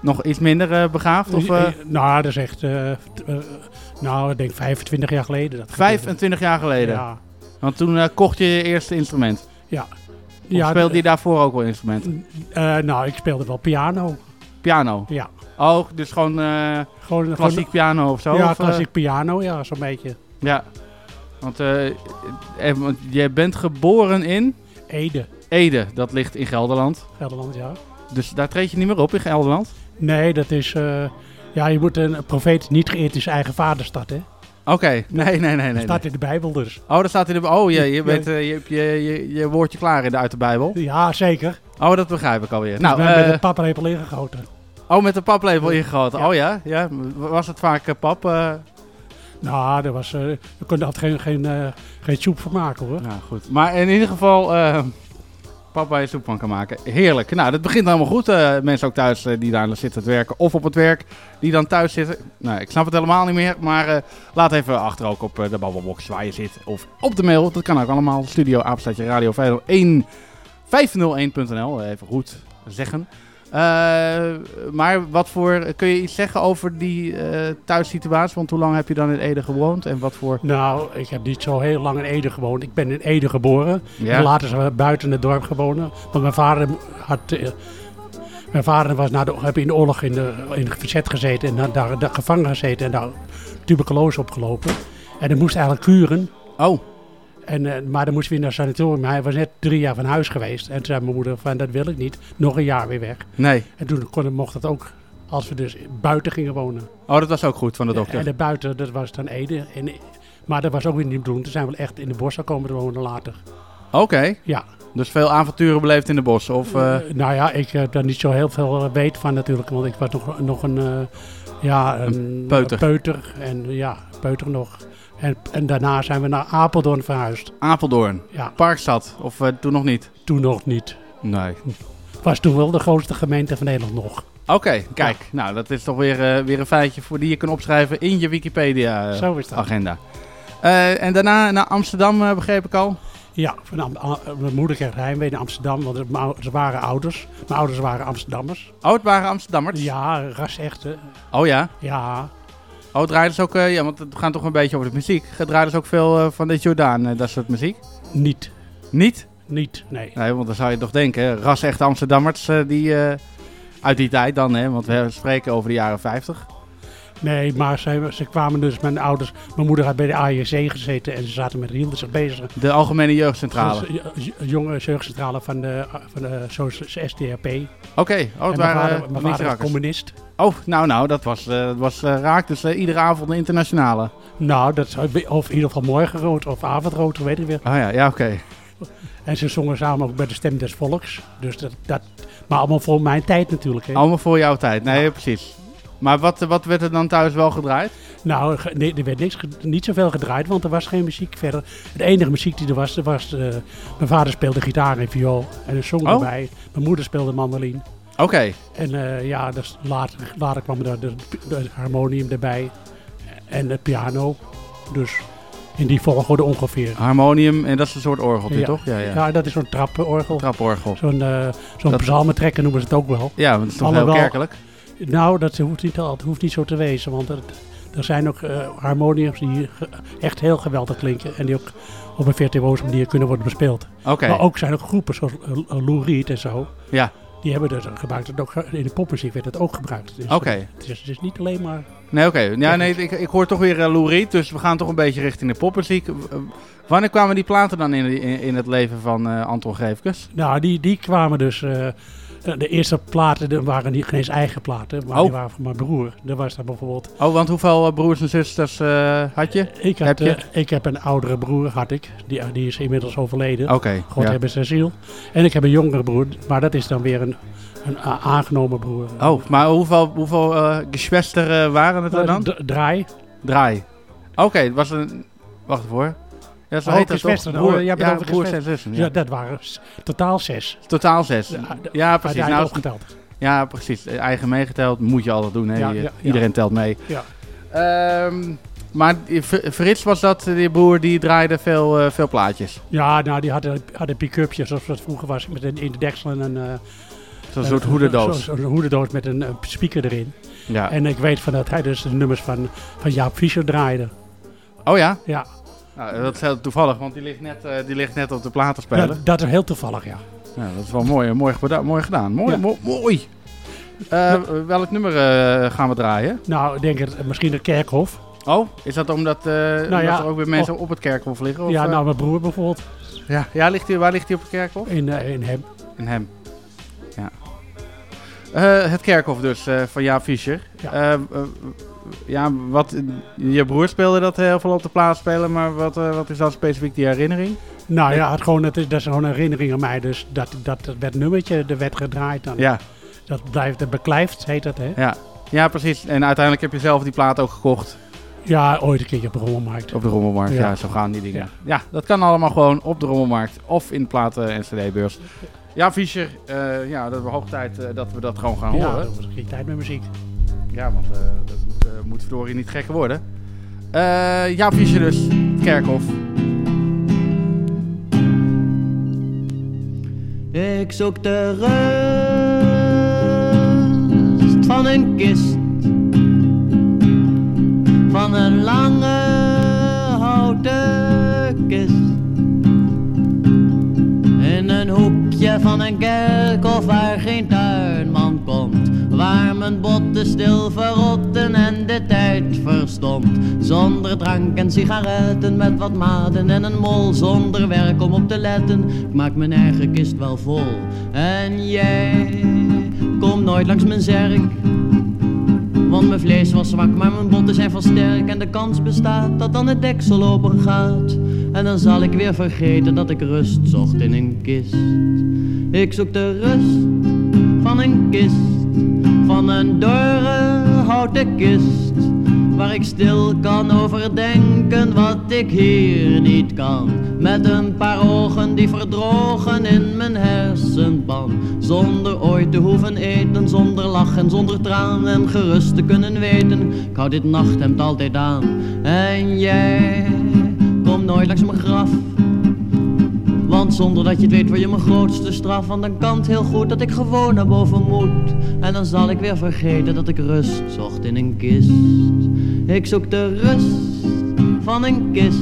S2: nog iets minder eh, begaafd? Of, eh,
S9: Eh, Nou, dat is echt, nou, ik denk 25 jaar geleden. Dat
S2: 25 jaar geleden?
S9: Ja.
S2: Want toen kocht je je eerste instrument?
S9: Ja.
S2: Of
S9: Ja,
S2: speelde je daarvoor ook wel instrument?
S9: Eh, nou, ik speelde wel piano.
S2: Piano?
S9: Ja.
S2: Oh, dus gewoon eh,
S9: Gewoon,
S2: klassiek piano of zo?
S9: Ja,
S2: of,
S9: klassiek piano, ja, zo'n beetje.
S2: Ja. Want, want jij bent geboren in?
S9: Ede,
S2: Ede, dat ligt in Gelderland.
S9: Gelderland, ja.
S2: Dus daar treed je niet meer op in Gelderland?
S9: Nee, dat is... eh, ja, je moet een profeet niet geëerd in zijn eigen vaderstad, hè.
S2: Oké, nee, nee, nee. nee,
S9: Dat staat in de Bijbel dus.
S2: Oh, dat staat in de... Oh, je, je, bent, eh, je hebt je, je, je woordje klaar in de, uit de Bijbel.
S9: Ja, zeker.
S2: Oh, dat begrijp ik alweer.
S9: Nou,
S2: Nou,
S9: met
S2: eh,
S9: een paplepel ingegoten.
S2: oh, met de paplepel ingegoten.
S9: Ja.
S2: Oh ja? ja? Was het vaak eh, pap? eh?
S9: Nou, er was, eh we konden altijd geen, geen, eh, geen soep van maken, hoor.
S2: Nou, goed. Maar in ieder geval... eh papa soep van kan maken. Heerlijk. Nou, dat begint helemaal goed. eh, mensen ook thuis eh, die daar zitten te werken. Of op het werk. Die dan thuis zitten. Nou, ik snap het helemaal niet meer. Maar eh, laat even achter ook op de babbelbox waar je zit. Of op de mail. Dat kan ook allemaal. Studio apenstaatje radio 501 501.nl. Even goed zeggen. Eh, maar wat voor, kun je iets zeggen over die eh thuissituatie? Want hoe lang heb je dan in Ede gewoond? En wat voor...
S9: Nou, ik heb niet zo heel lang in Ede gewoond. Ik ben in Ede geboren.
S2: Ja.
S9: En later zijn we buiten het dorp gewoond. Want mijn vader had... eh, mijn vader was na de, heb in de oorlog in, de, in het verzet gezeten en had daar, daar gevangen gezeten en daar tuberculose opgelopen. En hij moest eigenlijk kuren.
S2: Oh,
S9: En, eh, maar dan moest hij weer naar het sanatorium. Hij was net drie jaar van huis geweest. En toen zei mijn moeder van dat wil ik niet. Nog een jaar weer weg.
S2: nee.
S9: En toen kon, mocht dat ook als we dus buiten gingen wonen.
S2: Oh, dat was ook goed van de
S9: En
S2: dokter.
S9: de buiten, dat was dan Ede. En, maar dat was ook weer niet bedoeld. Toen zijn we echt in de bossen komen te wonen later.
S2: Oké.
S9: Ja.
S2: Dus veel avonturen beleefd in de bossen? Of, eh,
S9: Eh, nou ja, ik heb daar niet zo heel veel weet van natuurlijk. Want ik was nog, nog een, ja, een,
S2: peuter.
S9: peuter. En ja, peuter nog. En, en daarna zijn we naar Apeldoorn verhuisd.
S2: Apeldoorn,
S9: Ja,
S2: Parkstad, of eh, toen nog niet?
S9: toen nog niet.
S2: Nee.
S9: Was toen wel de grootste gemeente van Nederland nog.
S2: Oké, kijk. Nou, dat is toch weer, eh, weer een feitje voor die je kunt opschrijven in je
S9: Zo is dat.
S2: Wikipedia-agenda. en daarna naar Amsterdam, eh, begreep ik al.
S9: Ja, van mijn moeder kreeg heimwee naar Amsterdam, want ze waren ouders. Mijn ouders waren Amsterdammers.
S2: Oh, het waren Amsterdammers?
S9: Ja, ras echte.
S2: Oh ja?
S9: Ja,
S2: Oh, draaiden ze ook, eh, ja, want het gaat toch een beetje over de muziek. Draaiden ze ook veel eh, van de Jordaan, eh, dat soort muziek?
S9: niet.
S2: Niet?
S9: Niet, nee.
S2: Nee, want dan zou je toch denken, ras echte Amsterdammers, die, uit die tijd dan, hè, want we spreken over de jaren 50.
S9: Nee, maar ze, ze kwamen dus, mijn ouders, mijn moeder had bij de AJC gezeten en ze zaten met hielden zich bezig.
S2: De Algemene Jeugdcentrale.
S9: Dus, j- j- jonge jeugdcentrale van de, van de SDRP.
S2: Oké, oh,
S9: en
S2: het
S9: mijn
S2: waren
S9: vader,
S2: eh,
S9: mijn vader communist.
S2: Oh, nou nou, dat was, dat was eh, raak. Dus iedere avond een internationale.
S9: Nou, dat of in ieder geval morgenrood of avondrood, weet ik weer.
S2: Oh ja, ja oké.
S9: En ze zongen samen ook bij de Stem des Volks. Dus dat, dat, maar allemaal voor mijn tijd natuurlijk. Hè.
S2: Allemaal voor jouw tijd. Nee, precies. Maar wat, wat werd er dan thuis wel gedraaid?
S9: Nou, nee, er werd niks, niet zoveel gedraaid, want er was geen muziek verder. De enige muziek die er was, er was eh, mijn vader speelde gitaar en viool en een zong
S2: Oh.
S9: erbij. Mijn moeder speelde mandoline.
S2: Oké.
S9: En eh, ja, dus later, later kwam er de, de harmonium erbij en de piano. Dus in die volgorde ongeveer.
S2: Harmonium, en dat is een soort orgeltje,
S9: Ja.
S2: toch? Ja, ja.
S9: Ja, dat is zo'n trappenorgel.
S2: Traporgel.
S9: Zo'n eh zo'n
S2: Dat-
S9: psalmentrekker noemen ze het ook wel.
S2: Ja, want het is toch
S9: Alhoewel-
S2: heel kerkelijk?
S9: Nou, dat hoeft niet, al- hoeft niet zo te wezen, want het- er zijn ook eh, harmoniums die echt heel geweldig klinken en die ook op een virtuoze manier kunnen worden bespeeld. Maar ook zijn ook groepen zoals eh, eh, Lou Reed en zo.
S2: Ja.
S9: Die hebben dus gebruikt het ook, ge- in de popmuziek werd het ook gebruikt. Dus,
S2: Oké.
S9: eh, Het, is, het is niet alleen maar...
S2: Nee, oké. Ja, nee, ik, ik hoor toch weer uh, Lou Reed, dus we gaan toch een beetje richting de popmuziek. W- Wanneer kwamen die platen dan in, in, in het leven van eh, Anton Greefkes?
S9: Nou, die, die kwamen dus... eh, de eerste platen waren niet geen eens eigen platen, maar
S2: Oh.
S9: die waren van mijn broer. Er was daar bijvoorbeeld...
S2: Oh, want hoeveel eh, broers en zusters eh, had je?
S9: Ik, had,
S2: Heb je?
S9: eh, ik heb een oudere broer, had ik. Die, die is inmiddels overleden.
S2: Oké,
S9: God
S2: ja.
S9: hebben zijn ziel. En ik heb een jongere broer, maar dat is dan weer een, een aangenomen broer.
S2: Oh, maar hoeveel, hoeveel geschwester eh, waren het er dan?
S9: Draai.
S2: Draai. Oké, het was een... Wacht voor. Ja, zo
S9: Oh,
S2: heet dat toch? Broer,
S9: Oh, jij bent
S2: ja, broers en zussen.
S9: Ja.
S2: Ja.
S9: dat waren totaal zes.
S2: Totaal zes.
S9: Ja,
S2: precies. Nou,
S9: opgeteld.
S2: ja, precies. Eigen meegeteld moet je altijd doen. Hè? Iedereen telt mee.
S9: Ja.
S2: Ehm, maar Frits was dat, die broer, die draaide veel, eh, veel plaatjes.
S9: Ja, nou, die hadden, hadden pick-upjes zoals dat vroeger was. Met een, in de deksel en een... eh,
S2: Zo'n
S9: een-
S2: soort hoedendoos.
S9: zo- Zo'n hoedendoos met een, eh, speaker erin.
S2: Ja.
S9: En ik weet van dat hij dus de nummers van, van Jaap Fischer draaide.
S2: Oh ja?
S9: Ja,
S2: Nou, dat is heel toevallig, want die ligt net, eh, die ligt net op de platenspeler.
S9: dat, dat is heel toevallig, ja.
S2: Ja, dat is wel mooi, mooi, geda- mooi gedaan. Mooi,
S9: Ja.
S2: mo- mooi. Eh, welk nummer eh, gaan we draaien?
S9: Nou, ik denk het, misschien het Kerkhof.
S2: Oh, is dat omdat, eh, omdat
S9: Nou ja,
S2: er ook weer mensen op het kerkhof liggen? Of,
S9: ja,
S2: eh?
S9: nou, mijn broer bijvoorbeeld.
S2: ja, ja ligt hij, waar ligt hij op het kerkhof?
S9: In, eh, in hem.
S2: In hem. Ja. Eh, het kerkhof dus, eh, van Jaap Fischer.
S9: Ja.
S2: Eh, eh, ja, wat, je broer speelde dat heel veel op de plaats spelen, maar wat, eh, wat is dan specifiek die herinnering?
S9: Nou ja, het gewoon, het is, dat is gewoon een herinnering aan mij. Dus dat, dat werd nummertje, er werd gedraaid. Dan,
S2: Ja,
S9: Dat blijft, dat beklijft, heet dat, hè?
S2: ja. ja, precies. En uiteindelijk heb je zelf die plaat ook gekocht
S9: Ja, ooit een keertje op de rommelmarkt.
S2: op de Rommelmarkt. Ja,
S9: Ja.
S2: zo gaan die dingen.
S9: Ja.
S2: Ja. dat kan allemaal gewoon op de Rommelmarkt of in de platen- en cd-beurs. Ja, Fischer, eh, ja, dat is hoog tijd eh, dat we dat gewoon gaan
S9: Ja,
S2: horen.
S9: dat was geen tijd met muziek.
S2: Ja, want eh, dat moet, eh, moet verdorie niet gekker worden. Eh ja, Fischer dus, het kerkhof.
S10: Ik zoek de rust van een kist. Van een lange houten kist. In een hoekje van een kerkhof waar geen tuinman komt. Waar mijn botten stil verrotten en de tijd verstomt. Zonder drank en sigaretten, met wat maden en een mol. Zonder werk om op te letten, ik maak mijn eigen kist wel vol. En jij komt nooit langs mijn zerk. Want mijn vlees was zwak, maar mijn botten zijn van sterk. En de kans bestaat dat dan het deksel open gaat. En dan zal ik weer vergeten dat ik rust zocht in een kist. Ik zoek de rust van een kist. Van een dorre houten kist. Waar ik stil kan overdenken wat ik hier niet kan. Met een paar ogen die verdrogen in mijn hersenpan. Zonder ooit te hoeven eten, zonder lach en zonder traan. En gerust te kunnen weten, ik hou dit nachthemd altijd aan. En jij komt nooit langs mijn graf. Want zonder dat je het weet word je mijn grootste straf. Want dan kan heel goed dat ik gewoon naar boven moet. En dan zal ik weer vergeten dat ik rust zocht in een kist. Ik zoek de rust van een kist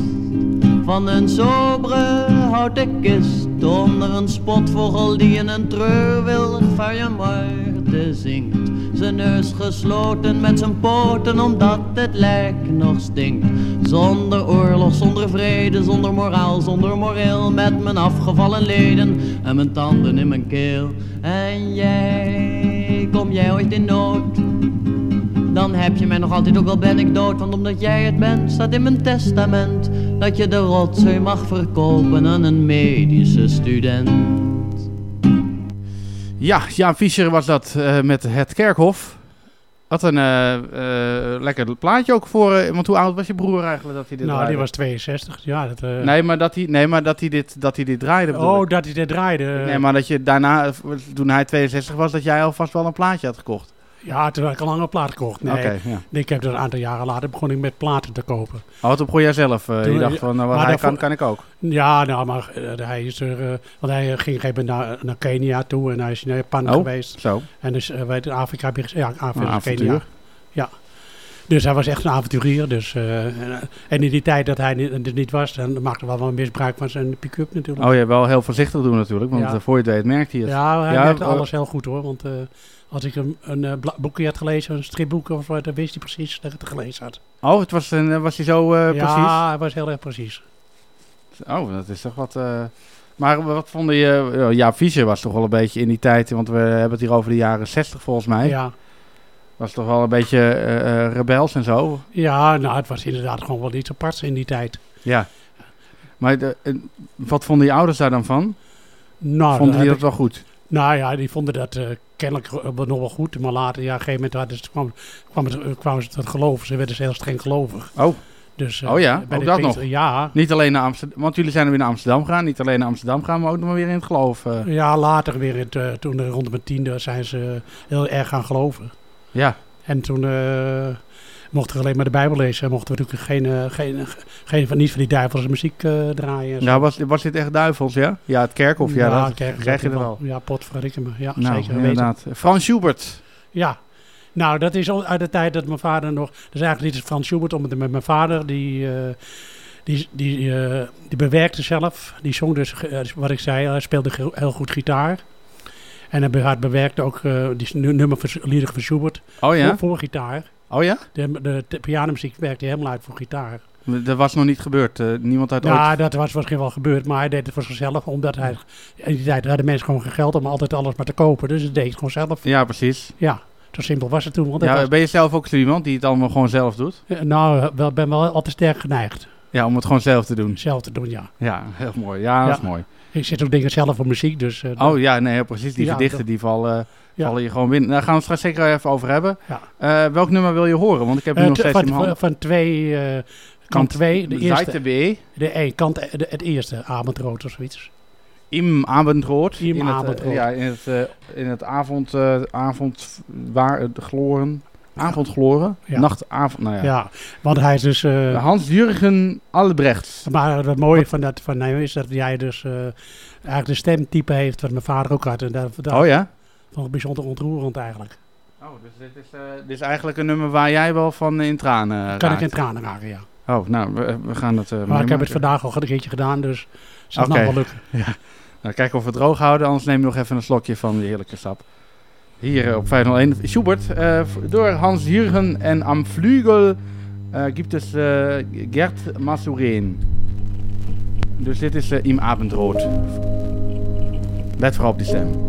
S10: Van een sobere houten kist. Onder een spotvogel die in een treurwillig vaarjamarten zingt Zijn neus gesloten met zijn poten omdat het lijk nog stinkt. Zonder oorlog, zonder vrede, zonder moraal, zonder moreel. Met mijn afgevallen leden en mijn tanden in mijn keel. En jij, kom jij ooit in nood? Dan heb je mij nog altijd, ook al ben ik dood. Want omdat jij het bent, staat in mijn testament dat je de rotzooi mag verkopen aan een medische student.
S2: Ja, Jaan Fischer was dat eh, met het Kerkhof. Wat een eh, eh, lekker plaatje ook voor. want hoe oud was je broer eigenlijk dat hij dit
S9: Nou,
S2: draaide?
S9: die was 62. Ja, dat,
S2: Nee, maar dat hij, nee, maar dat hij, dit, dat hij dit draaide.
S9: Oh,
S2: ik.
S9: dat hij dit draaide.
S2: Nee, maar dat je daarna, toen hij 62 was, dat jij alvast wel een plaatje had gekocht.
S9: Ja, toen had ik al lang een plaat gekocht. Nee,
S2: ja.
S9: ik heb er een aantal jaren later begon ik met platen te kopen.
S2: Oh, toen begon jij zelf. eh,
S9: Toen-
S2: je dacht van, nou, wat hij kan, kan ik ook.
S9: Ja, nou, maar eh, hij is er, eh, want hij ging moment naar, naar Kenia toe en hij is naar Japan
S2: Oh,
S9: geweest.
S2: zo.
S9: En dus, weet je, Afrika heb je gezegd, ja, Afrika. Kenia. Ja. Dus hij was echt een avonturier. Dus, en, in die tijd dat hij ni- er niet was, dan maakte hij wel wel misbruik van zijn pick-up natuurlijk.
S2: Oh, je wel heel voorzichtig doen natuurlijk, want
S9: Ja.
S2: voor je het weet merkte hij het.
S9: Ja, hij
S2: Ja,
S9: merkte
S2: eh,
S9: alles heel goed hoor. Want als ik een, een eh, boekje had gelezen, een stripboek of wat, dan wist hij precies dat ik het gelezen had.
S2: Oh, het was, een, was hij zo eh,
S9: ja,
S2: precies?
S9: hij was heel erg precies.
S2: Oh, dat is toch wat... eh, Maar wat vonden je... ja, Ja, Fischer was toch wel een beetje in die tijd... Want we hebben het hier over de jaren 60 volgens mij.
S9: Ja.
S2: Was toch wel een beetje eh, eh, rebels en zo.
S9: ja, nou, het was inderdaad gewoon wel iets aparts in die tijd.
S2: Ja. Maar de, eh, wat vonden je ouders daar dan van?
S9: Nou,
S2: vonden die dat
S9: ik-
S2: wel goed?
S9: Nou ja, die vonden dat eh, kennelijk wel nog wel goed. Maar later, ja, op een gegeven moment hadden ze, kwam, kwam het, eh, kwamen ze tot geloven. Ze werden ze heel streng gelovig.
S2: Oh.
S9: Dus, eh,
S2: oh ja, ook dat nog?
S9: Ja.
S2: Niet alleen naar Amsterdam... Want jullie zijn er weer naar Amsterdam gegaan. Niet alleen naar Amsterdam gaan, maar ook nog maar weer in het geloof. eh.
S9: Ja, later weer, in het, eh, toen eh, rond mijn tiende, zijn ze heel erg gaan geloven.
S2: Ja.
S9: En toen eh, mochten we alleen maar de Bijbel lezen. En mochten we natuurlijk geen, eh, geen, geen van, niet van die duivelse muziek eh, draaien.
S2: Nou, was, was dit echt duivels, ja? Ja, het kerkhof, ja,
S9: Ja,
S2: dat
S9: kerk-
S2: krijg je er wel.
S9: Ja, potverdikke me. Ja,
S2: nou,
S9: zeker
S2: inderdaad. Frans Schubert.
S9: Ja, nou dat is uit de tijd dat mijn vader nog... Is eigenlijk niet Frans Schubert, omdat met mijn vader, die, eh, die, die, die bewerkte zelf. Die zong dus, eh, wat ik zei, hij speelde heel goed gitaar. En hij be- hij bewerkte ook die nu- nummer van, liederen van Schubert
S2: Oh ja?
S9: voor, voor gitaar.
S2: Oh ja?
S9: De, de, de pianomuziek werkte helemaal uit voor gitaar.
S2: Dat was nog niet gebeurd. eh, niemand had
S9: Ja,
S2: ooit...
S9: dat was misschien wel gebeurd, maar hij deed het voor zichzelf. Omdat hij, in die tijd hadden mensen gewoon geen geld om altijd alles maar te kopen. Dus hij deed het gewoon zelf.
S2: Ja, precies.
S9: Ja, zo simpel was het toen. Want
S2: Ja,
S9: was-
S2: ben je zelf ook zo iemand die het allemaal gewoon zelf doet?
S9: Eh, Nou, wel, ben wel altijd sterk geneigd.
S2: Ja, om het gewoon zelf te doen.
S9: Zelf te doen, ja.
S2: Ja, heel mooi. Ja, dat is mooi.
S9: Ik zit ook dingen zelf voor muziek, dus... eh,
S2: Oh ja, nee, precies. Die
S9: Ja,
S2: gedichten
S9: dat-
S2: die vallen,
S9: Ja.
S2: vallen je gewoon binnen. Daar gaan we het straks zeker even over hebben.
S9: Ja.
S2: Eh, welk nummer wil je horen? Want ik heb nu
S9: eh,
S2: nog steeds
S9: van, van, twee... eh, kant twee, de eerste.
S2: B.
S9: De, een, kant, de, het eerste, avondrood of zoiets.
S2: Im Abendrood.
S9: Im
S2: in het, eh,
S9: Abendrood.
S2: ja, in het, eh, in het avond... eh avond waar, eh, de gloren. Avondgloren.
S9: Ja.
S2: Nachtavond. Nou ja.
S9: Ja, want hij is dus... eh,
S2: Hans-Jurgen Albrecht.
S9: Maar het mooie van, dat, van hem is dat jij dus eh, eigenlijk de stemtype heeft wat mijn vader ook had. En dat, dat
S2: Oh ja?
S9: vond ik bijzonder ontroerend eigenlijk.
S2: Oh, dus dit is, eh, dit is eigenlijk een nummer waar jij wel van in tranen
S9: Kan ik
S2: raakt.
S9: in tranen raken, ja.
S2: Oh, nou, we, we gaan het...
S9: Maar ik heb het vandaag al een keertje gedaan, dus het zal
S2: Oké.
S9: nog wel lukken.
S2: Ja. Nou, kijken of we het droog houden, anders neem je nog even een slokje van die heerlijke sap. Hier op 501 Schubert, eh, door Hans Jürgen en am Flügel eh, gibt es eh, Gert Massureen. Dus dit is Im Abendrood. Let vooral op die stem.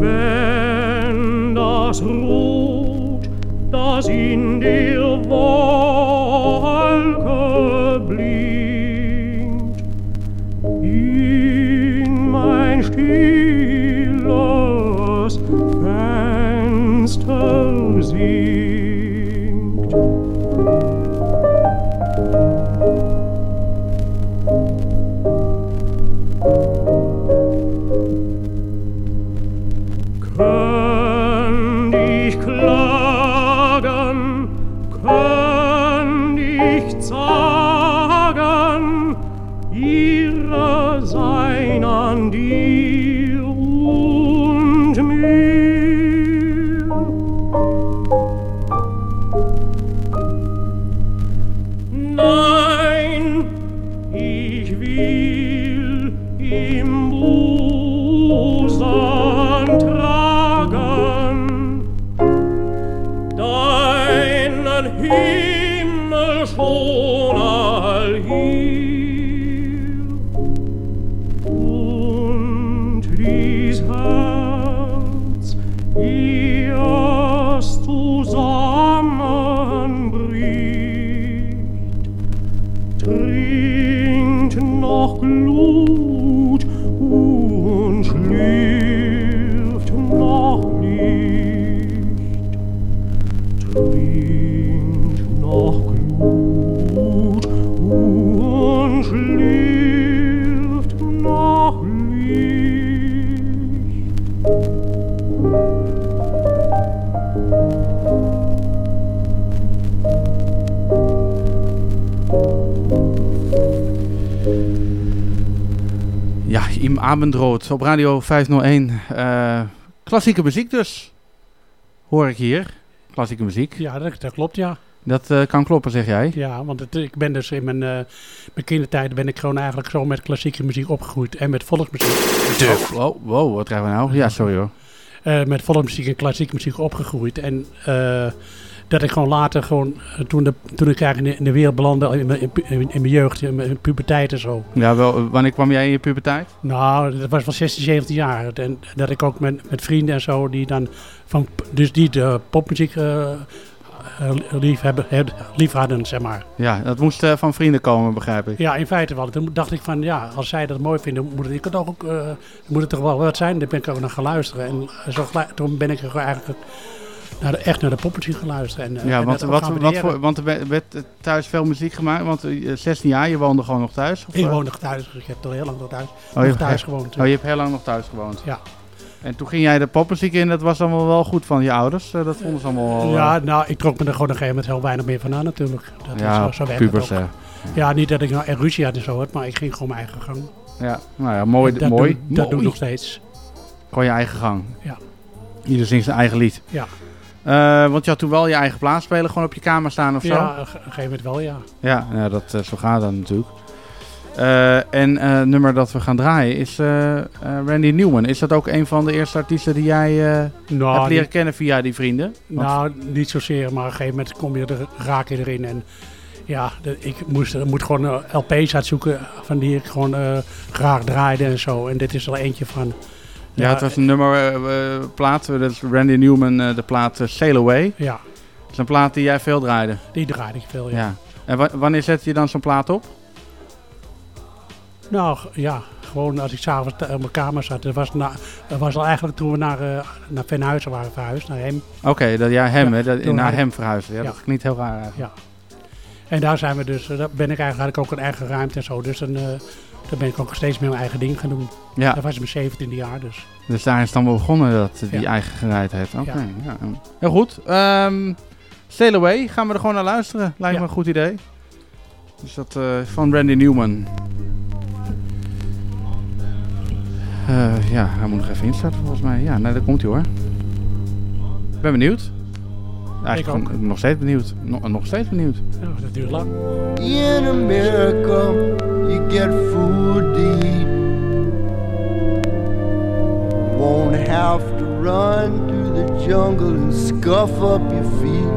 S11: Wenn das
S2: Ruhe Abendrood op Radio 501. Eh, klassieke muziek dus. Hoor ik hier. Klassieke muziek.
S9: Ja, dat, dat klopt, ja.
S2: Dat eh, kan kloppen, zeg jij.
S9: Ja, want het, ik ben dus in mijn, eh, mijn kindertijd ben ik gewoon eigenlijk zo met klassieke muziek opgegroeid en met volksmuziek.
S2: Oh, wow, wow, wat krijgen we nou? Ja, sorry hoor.
S9: Eh, met volksmuziek en klassieke muziek opgegroeid. En eh, dat ik gewoon later gewoon, eh, toen, de, toen ik eigenlijk in de, in de wereld belandde, in mijn, in, mijn jeugd, in mijn puberteit en zo.
S2: Ja, wel, wanneer kwam jij in je puberteit?
S9: Nou, dat was van 16, 17 jaar. En dat ik ook met, met vrienden en zo, die dan van, dus die de popmuziek eh, lief, hebben, heb- lief hadden, zeg maar.
S2: Ja, dat moest van vrienden komen, begrijp ik.
S9: Ja, in feite wel. Toen dacht ik van, ja, als zij dat mooi vinden, moet het, ik het ook, eh, moet het toch wel wat zijn. Daar ben ik ook naar gaan luisteren. En zo, toen ben ik er eigenlijk naar de, echt naar de popmuziek gaan luisteren. En, eh,
S2: Ja,
S9: en
S2: want, wat, wat voor, want er werd- thuis veel muziek gemaakt. Want eh, 16 jaar, je woonde gewoon nog thuis? Of,
S9: Ik
S2: eh?
S9: woon nog thuis, dus ik heb al heel lang nog thuis,
S2: Oh, je
S9: nog
S2: hebt-
S9: thuis gewoond.
S2: Oh, je hebt heel lang nog thuis gewoond?
S9: Ja.
S2: En toen ging jij de popmuziek in, dat was allemaal wel goed van je ouders. eh, dat vonden ze allemaal wel...
S9: Ja,
S2: eh,
S9: nou, ik trok me er gewoon op een gegeven moment heel weinig meer van aan natuurlijk. Dat
S2: Ja,
S9: was, zo,
S2: pubers, hè.
S9: Ja, niet dat ik nou echt ruzie had en zo had, maar ik ging gewoon mijn eigen gang.
S2: Ja, nou ja, mooi.
S9: En dat
S2: mooi.
S9: Doe, dat doe ik
S2: Mooi.
S9: nog steeds.
S2: Gewoon je eigen gang.
S9: Ja.
S2: Ieder zingt zijn eigen lied.
S9: Ja.
S2: Eh, want je had toen wel je eigen plaatspeler gewoon op je kamer staan of zo?
S9: Ja, op een gegeven moment wel, ja.
S2: Ja, nou, dat, eh, zo gaat dat natuurlijk. Eh, en het nummer dat we gaan draaien is Randy Newman. Is dat ook een van de eerste artiesten die jij
S9: Nou,
S2: hebt leren
S9: niet-
S2: kennen via die vrienden? Want-
S9: Nou, niet zozeer, maar op een gegeven moment kom je er, raak je erin. En ja, de- ik moest, moet gewoon LP's uitzoeken van die ik gewoon graag draaide en zo. En dit is er eentje van.
S2: Ja, het was een nummer eh, eh, plaat. Dat is Randy Newman, eh, de plaat eh, Sail Away.
S9: Ja,
S2: Dat is een plaat die jij veel draaide.
S9: die draaide ik veel, ja.
S2: Ja. En wa- wanneer zet je dan zo'n plaat op?
S9: Nou, ja, gewoon als ik s'avonds op mijn kamer zat. Dat was, na, dat was al eigenlijk toen we naar, eh naar Venhuizen waren verhuisd, naar hem.
S2: Oké, dat ja, hem,
S9: Ja,
S2: hè, dat, naar hem verhuizen. Ja,
S9: Ja.
S2: Dat klinkt heel raar eigenlijk.
S9: Ja. En daar zijn we dus, eh, daar ben ik eigenlijk had ik ook een eigen ruimte en zo. Dus eh, dan ben ik ook steeds meer mijn eigen ding gaan doen.
S2: Ja.
S9: Dat was mijn 17e jaar dus.
S2: Dus daar is dan wel begonnen dat die
S9: Ja.
S2: eigen gereid heeft. Oké,
S9: Ja.
S2: ja. Heel goed. Ehm Sail Away, gaan we er gewoon naar luisteren. Lijkt me een goed idee. Dus dat eh, van Randy Newman. Eh, ja, hij moet nog even instarten volgens mij. Ja, nee, daar komt hij hoor. Ik ben benieuwd. Eigenlijk
S9: Ik ook.
S2: gewoon nog steeds benieuwd. Nog, nog steeds benieuwd.
S9: Ja, dat duurt lang.
S12: In America, you get food to eat. Won't have to run through the jungle and scuff up your feet.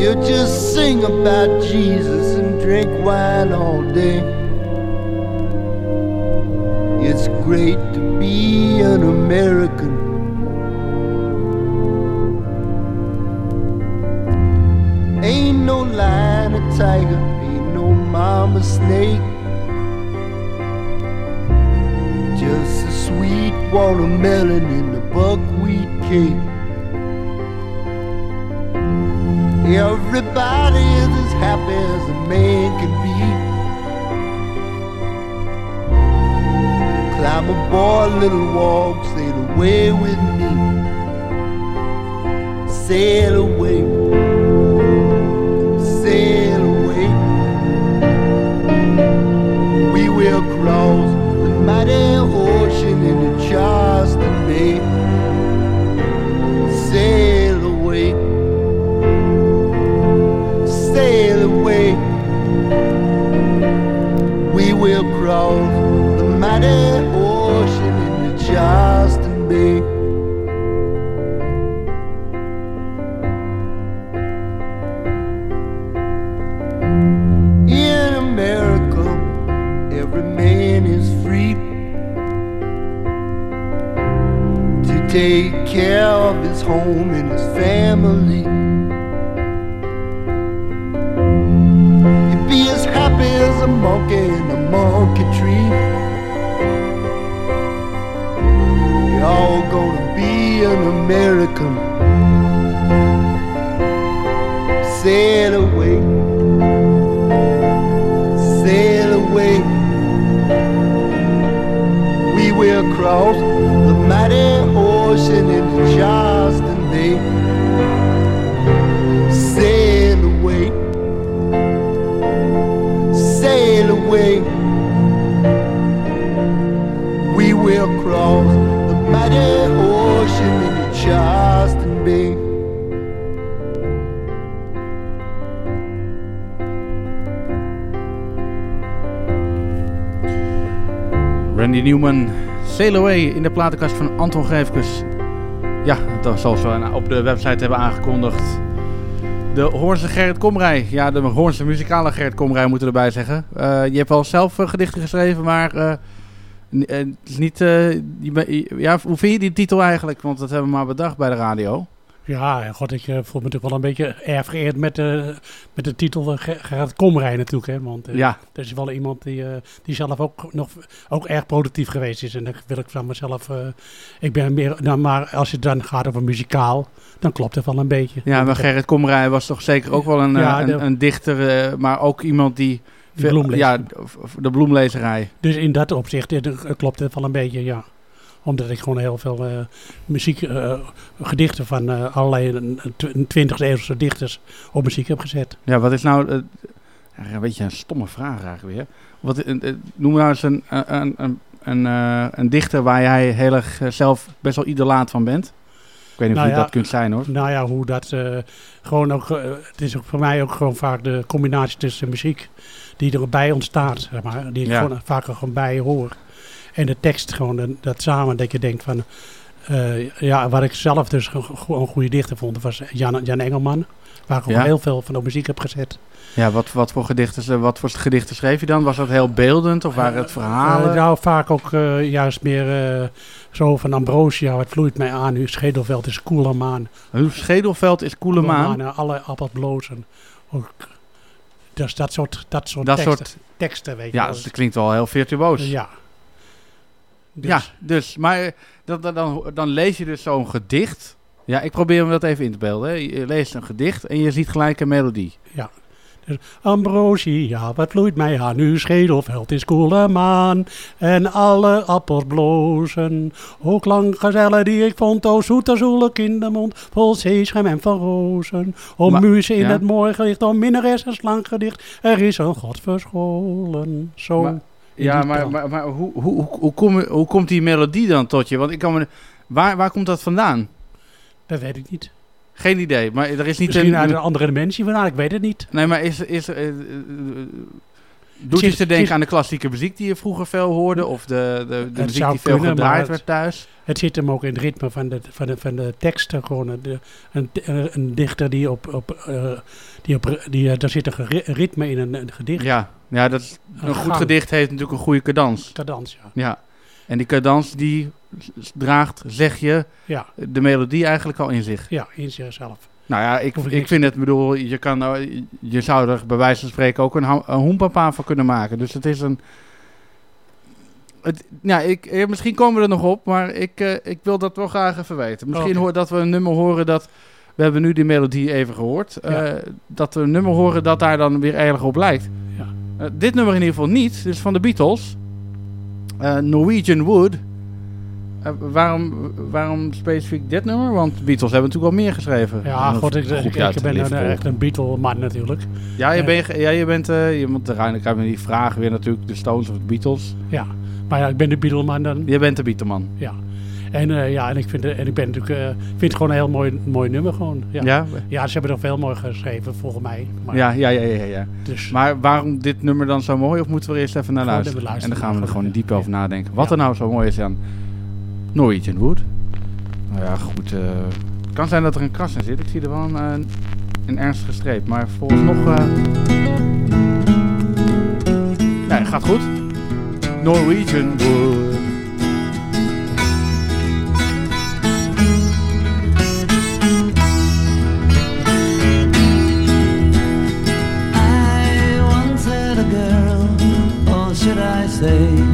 S12: You just sing about Jesus and drink wine all day. It's great to be an American. Tiger, ain't no mama snake. Just a sweet watermelon in the buckwheat cake. Everybody is as happy as a man can be. Climb aboard, little walk, sail away with me. Sail away, sail away. We will cross the mighty ocean in the Charleston Bay. Sail away, sail away. We will cross the mighty take care of his home and his family. And be as happy as a monkey in a monkey tree. You're all gonna be an American.
S2: Newman, Sail Away in de platenkast van Anton Grijfkes. Ja, dat zoals we op de website hebben aangekondigd. De Hoornse Gerrit Komrij. Ja, de Hoornse muzikale Gerrit Komrij moeten erbij zeggen. Eh, je hebt wel zelf eh, gedichten geschreven, maar eh, het is niet... ja, hoe vind je die titel eigenlijk? Want dat hebben we maar bedacht bij de radio.
S9: Ja, god, ik eh, voel me natuurlijk wel een beetje erg vereerd met, de met de titel uh, Gerard Komrij natuurlijk. Hè, want eh,
S2: Ja.
S9: dat is wel iemand die, eh, die zelf ook, nog, ook erg productief geweest is. En dan wil ik van mezelf... eh, ik ben meer... Nou, maar als het dan gaat over muzikaal, dan klopt het wel een beetje.
S2: Ja, maar Gerrit Komrij was toch zeker ook wel een, eh,
S9: Ja,
S2: een,
S9: de-
S2: een dichter, eh, maar ook iemand die... Ja, de bloemlezerij.
S9: Dus in dat opzicht eh, eh, klopt het wel een beetje, ja. Omdat ik gewoon heel veel eh, muziek, eh, gedichten van eh, allerlei eh, tw- 20e eeuwse dichters op muziek heb gezet.
S2: Ja, wat is nou... een beetje een stomme vraag eigenlijk weer. Wat, noem nou eens een, een, een, een, een dichter waar jij heel erg zelf best wel idolaat van bent. Ik weet niet of
S9: Nou
S2: je
S9: ja,
S2: dat kunt zijn hoor.
S9: Nou ja, hoe dat gewoon ook... het is ook voor mij ook gewoon vaak de combinatie tussen muziek die erbij ontstaat, zeg maar. Die ik gewoon vaak er gewoon bij hoor. En de tekst gewoon, dat samen, dat je denkt van... eh, ja, wat ik zelf dus gewoon gewoon een goede dichter vond, was Jan, Jan Engelman. Waar ik ook
S2: Ja.
S9: heel veel van de muziek heb gezet.
S2: Ja, wat, wat, voor gedichten, eh, wat voor gedichten schreef je dan? Was dat heel beeldend of waren het verhalen?
S9: Eh, nou, vaak ook juist meer zo van Ambrosia, wat vloeit mij aan, uw schedelveld is koele maan.
S2: Uw schedelveld is koele maan?
S9: alle appels blozen. Ook, dus dat soort, dat soort,
S2: Dat
S9: teksten,
S2: soort-
S9: teksten, weet je
S2: ja, dat klinkt wel heel virtuoos.
S9: Ja. Dus-
S2: Ja, dus, maar eh, dan, dan, lees je dus zo'n gedicht. Ja, ik probeer me dat even in te beelden. hè. Je leest een gedicht en je ziet gelijk een melodie.
S9: Ja. Dus Ambrosia, wat vloeit mij aan uw schedelveld is koele maan. En alle appels blozen. Ook lang gezellen die ik vond, o zoete kindermond. Vol zeeschem en van rozen. O
S2: Maar-
S9: in
S2: ja.
S9: het mooi gedicht, o minnares een slank gedicht. Er is een God verscholen. Zo.
S2: Maar-
S9: in
S2: ja, maar, maar, maar hoe, hoe, hoe, hoe, kom, hoe komt die melodie dan tot je? Want ik kan me, waar, waar komt dat vandaan?
S9: Dat weet ik niet.
S2: Geen idee, maar er is niet
S9: Misschien
S2: een...
S9: uit een andere dimensie vandaan, ik weet het niet.
S2: Nee, maar is, is er... eh, eh, doet je te denken aan de klassieke muziek die je vroeger veel hoorde? Of de, de, de muziek die veel
S9: kunnen,
S2: gedraaid werd thuis?
S9: Het zit hem ook in het ritme van de, van de, van de teksten. Gewoon de, een, een dichter die op. op eh, die op die, eh, daar zit een een ritme in een, een gedicht.
S2: Ja, ja dat is, een,
S9: Een
S2: goed
S9: gang.
S2: gedicht heeft natuurlijk een goede cadans.
S9: Cadans, ja.
S2: Ja, en die cadans die draagt, zeg je,
S9: Ja.
S2: de melodie eigenlijk al in zich.
S9: Ja, in zichzelf.
S2: Nou ja, ik,
S9: ik
S2: vind het, bedoel, je, kan, eh, je zou er bij wijze van spreken ook een, een hoempapa van kunnen maken. Dus het is een... Het, ja, ik, misschien komen we er nog op, maar ik, eh, ik wil dat wel graag even weten. Misschien hoor, dat we een nummer horen dat... We hebben nu die melodie even gehoord. eh. Dat we een nummer horen dat daar dan weer erg op lijkt.
S9: Ja.
S2: Eh, dit nummer in ieder geval niet. Dit is van de Beatles. Norwegian Wood. Eh, waarom, waarom specifiek dit nummer? Want Beatles hebben natuurlijk wel meer geschreven.
S9: Ja, god, ik, ik, ik ben een, echt een Beatle-man natuurlijk.
S2: Ja, je,
S9: Eh,
S2: bent, ja, je bent... eh je moet we die vragen weer natuurlijk. De Stones of de Beatles.
S9: Ja, maar ja, ik ben de Beatle-man dan.
S2: Je bent de Beatleman.
S9: Ja. En, ja, en, ik vind, en ik ben natuurlijk, vind het gewoon een heel mooi, mooi nummer. Gewoon. Ja.
S2: Ja?
S9: ja, ze hebben er veel mooi geschreven volgens mij. Maar,
S2: Ja, ja, ja, ja, ja.
S9: Dus,
S2: Maar waarom dit nummer dan zo mooi? Of moeten we er eerst even naar luisteren? En dan gaan we er
S9: Gewoon
S2: diep over nadenken. Wat er nou zo mooi is aan Norwegian Wood. Nou ja, goed. eh, het kan zijn dat er een kras in zit. Ik zie er wel een, eh, een ernstige streep. Maar volgens eh Nee, gaat goed. Norwegian Wood.
S7: I had a girl, or should I say,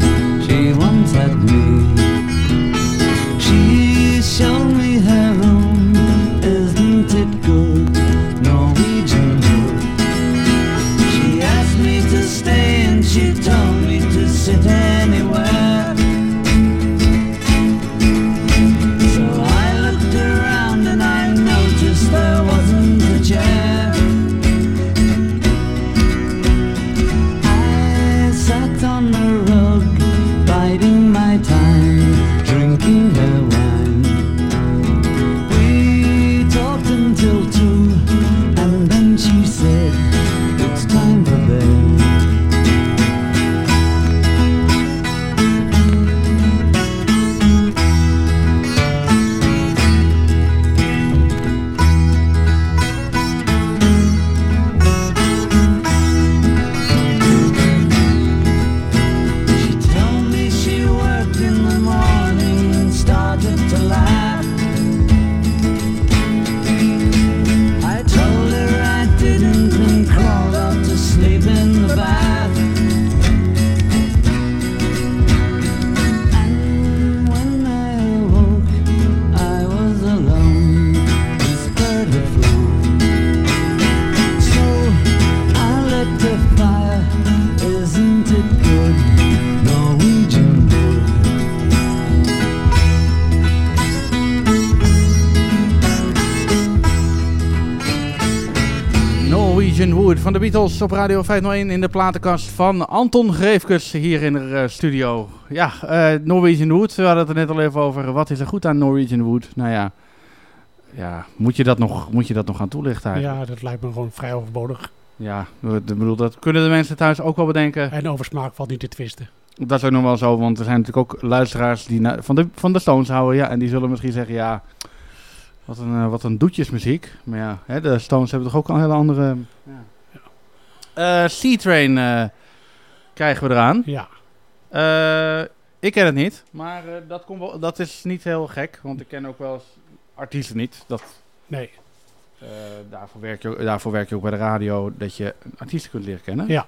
S2: op Radio 501 in de platenkast van Anton Greefkes hier in de eh, studio. Ja, eh, Norwegian Wood, we hadden het er net al even over. Wat is er goed aan Norwegian Wood? Nou ja, ja moet, je dat nog, moet je dat nog gaan toelichten eigenlijk?
S9: ja, dat lijkt me gewoon vrij overbodig.
S2: Ja, ik bedoel, dat kunnen de mensen thuis ook wel bedenken.
S9: En over smaak valt niet te twisten.
S2: Dat is ook nog wel zo, want er zijn natuurlijk ook luisteraars die van, de, van de Stones houden. Ja, en die zullen misschien zeggen, ja, wat een, eh, wat een doetjesmuziek. Maar ja, hè, de Stones hebben toch ook al een hele andere... Ja. Eh, C-Train eh, krijgen we eraan.
S9: Ja.
S2: Eh, ik ken het niet, maar dat, komt wel, dat is niet heel gek, want ik ken ook wel eens artiesten niet. Dat,
S9: Nee.
S2: daarvoor, werk je, ook- daarvoor werk je ook bij de radio, dat je artiesten kunt leren kennen.
S9: Ja.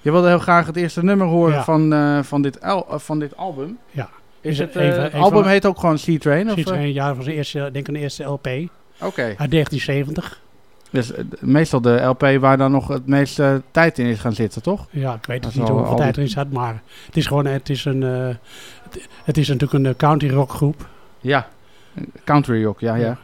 S2: Je wilde heel graag het eerste nummer horen
S9: Ja.
S2: van, van, dit, van dit album.
S9: Ja.
S2: Is het, album heet ook gewoon C-Train? of,
S9: Ziet er
S2: eh?
S9: een jaar van zijn eerste, ik denk een eerste LP.
S2: Oké.
S9: Uit 1970.
S2: Dus eh, meestal de LP waar dan nog het meeste tijd in is gaan zitten, toch?
S9: Ja, ik weet
S2: Dat
S9: het niet hoeveel tijd erin zat, maar het is gewoon, het is een, eh, het, het is natuurlijk een eh, country rock groep.
S2: Ja, country rock, ja, ja.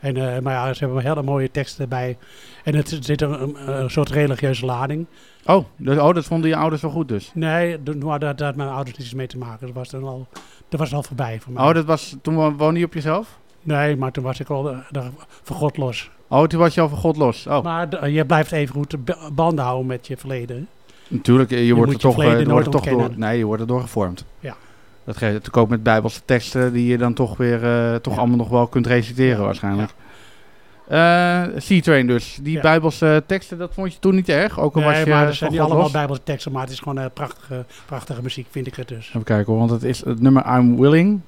S9: En, maar ja, ze hebben hele mooie teksten bij. En het zit een, een, soort religieuze lading.
S2: Oh, dus, oh, dat vonden je ouders wel goed dus?
S9: Nee, dat, dat had mijn ouders niets mee te maken. Dat was dan al, dat was al voorbij voor mij.
S2: Oh, dat was, toen wo- woonde je op jezelf?
S9: Nee, maar toen was ik al de, de, voor God los.
S2: Oh, toen was je al van God los. Oh,
S9: Maar je blijft even goed banden houden met je verleden.
S2: natuurlijk, eh, je, wordt er toch, eh, je wordt er toch door, nee, je wordt er door gevormd.
S9: Ja.
S2: Dat geeft natuurlijk ook met bijbelse teksten die je dan toch weer, eh, toch allemaal nog wel kunt reciteren waarschijnlijk. Eh, C-Train dus. Die
S9: Ja.
S2: bijbelse teksten, dat vond je toen niet erg? Ook al was
S9: Nee,
S2: je
S9: maar
S2: eh,
S9: er zijn niet allemaal
S2: los?
S9: bijbelse teksten, maar het is gewoon eh, prachtige, prachtige muziek, vind ik het dus.
S2: Even kijken hoor, want het is het nummer I'm Willing.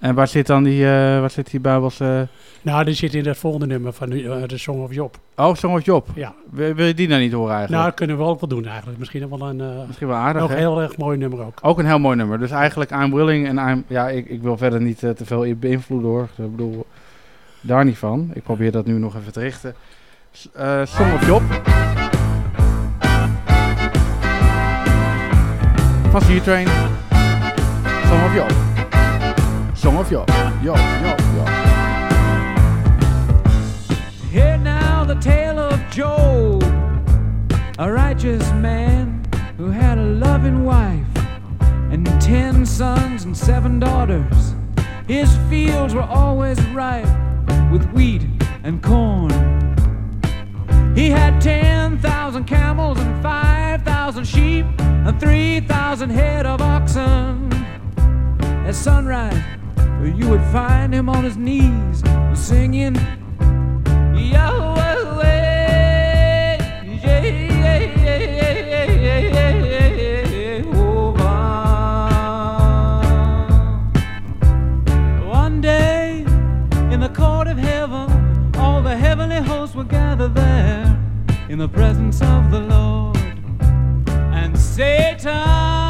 S2: En waar zit dan die, eh, waar zit die Bijbelse...
S9: Nou, die zit in dat volgende nummer van eh, de Song of Job.
S2: Oh, Song of Job.
S9: Ja.
S2: Wil, wil je die nou niet horen eigenlijk?
S9: Nou, dat kunnen we ook wel doen eigenlijk. Misschien wel een eh,
S2: Misschien wel aardig, hè?
S9: heel erg mooi nummer ook.
S2: Ook een heel mooi nummer. Dus eigenlijk I'm Willing en I'm... Ja, ik, ik wil verder niet eh, te veel beïnvloeden hoor. Ik bedoel, daar niet van. Ik probeer dat nu nog even te richten. Eh, Song of Job. Van C-Train. Song of Job. Song of Job. Job, Job, Job.
S13: Hear now the tale of Job, a righteous man who had a loving wife and ten sons and seven daughters. His fields were always ripe with wheat and corn. He had 10,000 camels and 5,000 sheep and 3,000 head of oxen. At sunrise, you would find him on his knees singing One day in the court of heaven, all the heavenly hosts will gather there in the presence of the Lord and Satan.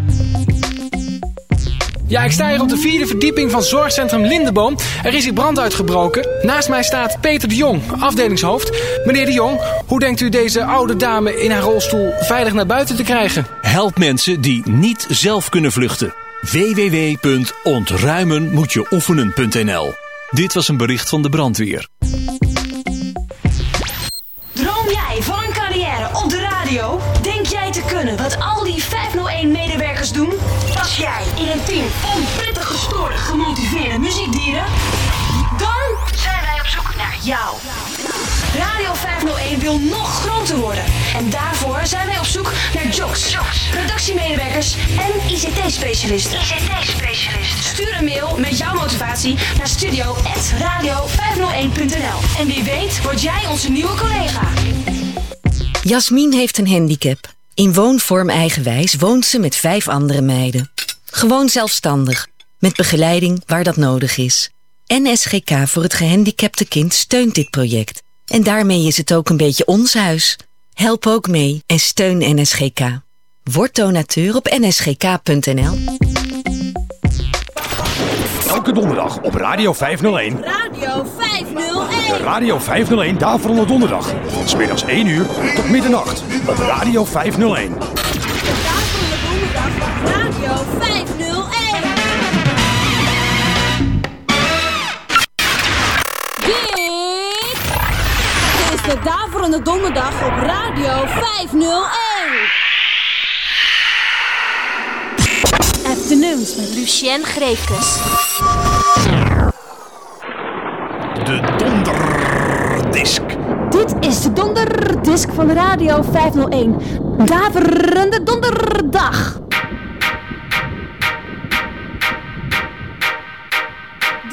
S14: Ja, ik sta hier op de vierde verdieping van Zorgcentrum Lindeboom. Er is hier brand uitgebroken. Naast mij staat Peter de Jong, afdelingshoofd. Meneer de Jong, hoe denkt u deze oude dame in haar rolstoel veilig naar buiten te krijgen?
S15: Help mensen die niet zelf kunnen vluchten. www.ontruimenmoetjeoefenen.nl Dit was een bericht van de brandweer.
S5: Droom jij van een carrière op de radio? Denk jij te kunnen wat al die 10 onprettig gestoorde, gemotiveerde muziekdieren? Dan zijn wij op zoek naar jou. Radio 501 wil nog groter worden. En daarvoor zijn wij op zoek naar jocks, Productiemedewerkers en ICT-specialisten. ICT-specialisten. Stuur een mail met jouw motivatie naar studio.radio501.nl. En wie weet word jij onze nieuwe collega.
S16: Jasmin heeft een handicap. In woonvorm eigenwijs woont ze met vijf andere meiden. Gewoon zelfstandig, met begeleiding waar dat nodig is. NSGK voor het gehandicapte kind steunt dit project. En daarmee is het ook een beetje ons huis. Help ook mee en steun NSGK. Word donateur op nsgk.nl.
S17: Elke donderdag op Radio 501.
S5: Radio 501.
S17: De Radio 501 Daverende Donderdag. Van smiddags 1 uur tot middernacht. Op Radio 501.
S5: Radio 501. Dit is de Daverende Donderdag op Radio 501.
S1: Afternoons met Lucien Grekus.
S17: De donderdisk.
S5: Dit is de donderdisk van Radio 501. Daverende Donderdag.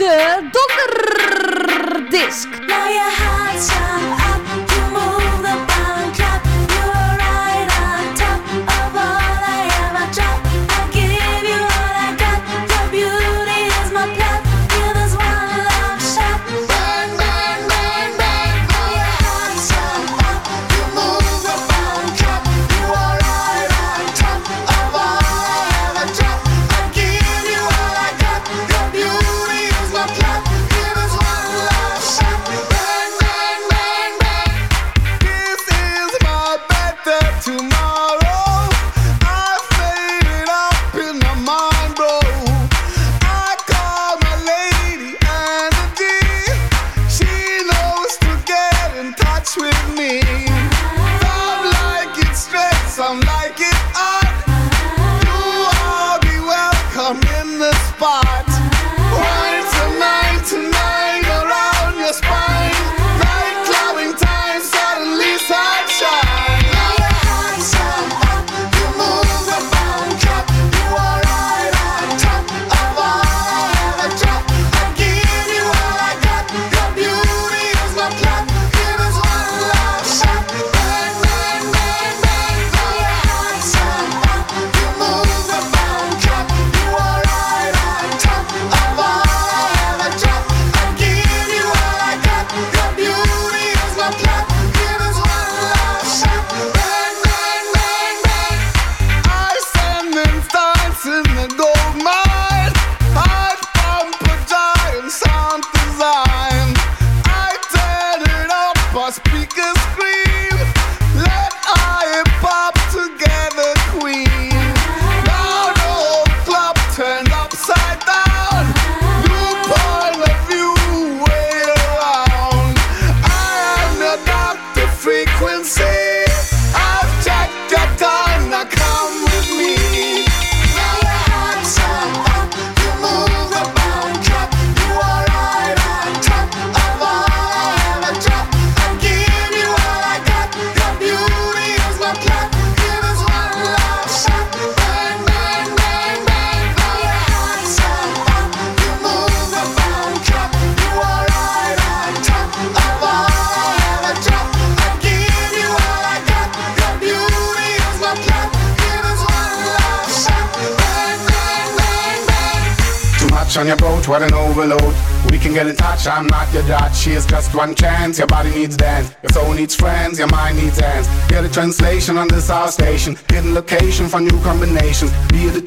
S5: De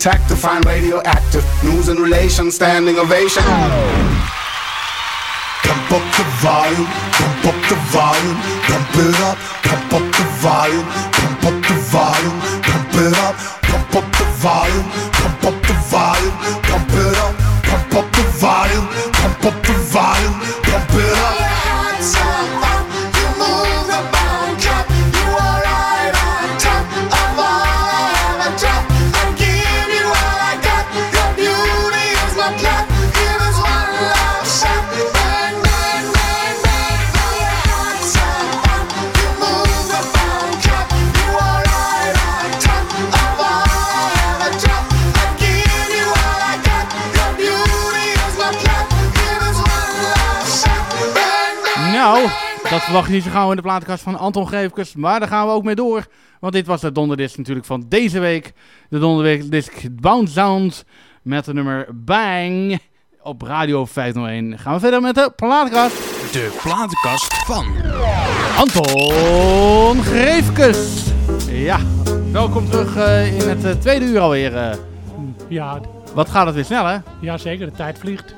S18: Be a
S19: detective, find radioactive. News and relations, standing ovation.
S5: Pump up the volume, pump up the volume, pump it up, pump up the volume, pump up the volume, pump it up, pump up the volume, pump up the volume, pump it up, pump up the volume, pump up the volume, pump it up.
S2: Dat verwacht je niet zo gauw in de platenkast van Anton Greefkes. Maar daar gaan we ook mee door. Want dit was de donderdisc natuurlijk van deze week. De donderdisc Bound Sound met de nummer Bang op Radio 501. Gaan we verder met de platenkast.
S17: De platenkast van
S2: Anton Greefkes. Ja, welkom terug eh, in het eh, tweede uur alweer. eh.
S9: Ja,
S2: Wat gaat het weer snel, hè?
S9: ja, zeker. De tijd vliegt.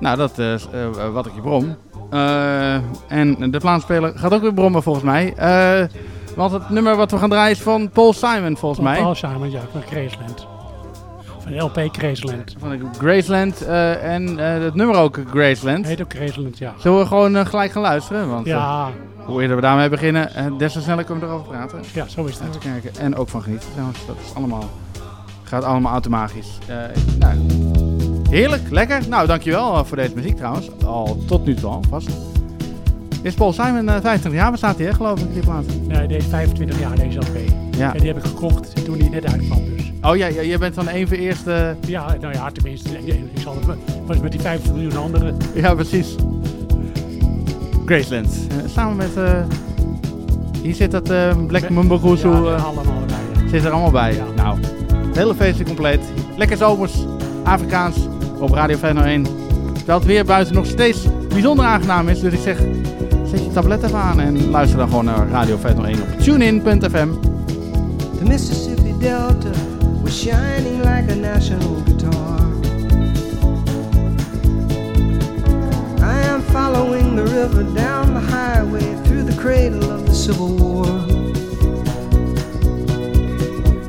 S2: Nou, dat is eh, wat ik je brom. Eh, en de plaanspeler gaat ook weer brommen volgens mij. Eh, want het nummer wat we gaan draaien is van Paul Simon volgens mij.
S9: Paul Simon, ja, van Graceland. Van LP Graceland.
S2: Van Graceland eh, en het nummer ook Graceland.
S9: Heet ook Graceland, ja.
S2: Zullen we gewoon gelijk gaan luisteren? Want,
S9: Ja.
S2: hoe eerder we daarmee beginnen, des te sneller kunnen we erover praten.
S9: Ja, zo is het.
S2: Even kijken. En ook van genieten trouwens. Dat is allemaal, gaat allemaal automatisch. Nou, heerlijk, lekker. Nou, dankjewel eh, voor deze muziek trouwens. Al tot nu toe al, vast. Is Paul Simon eh 25 jaar? Waar staat hij, hè, geloof ik, die plaat?
S9: Nee, deze 25 jaar deze LP.
S2: Ja.
S9: En die heb ik gekocht toen die net uitkwam dus.
S2: Oh ja, ja, jij bent van een van de eerste...
S9: Ja, nou ja, tenminste. Ik, ik zal het, was met die 50 miljoen anderen.
S2: Ja, precies. Graceland. Eh, samen met... eh, hier zit dat eh, Black Mumbo Guzu.
S9: Ja,
S2: eh,
S9: allemaal bij.
S2: zit er allemaal bij. Nou, het hele feestje compleet. Lekker zomers, Afrikaans, op Radio 501. Terwijl het weer buiten nog steeds bijzonder aangenaam is. Dus ik zeg, zet je tablet even aan en luister dan gewoon naar Radio 501 op tunein.fm.
S20: The Mississippi Delta was shining like a national guitar. I am following the river down the highway through the cradle of the Civil War.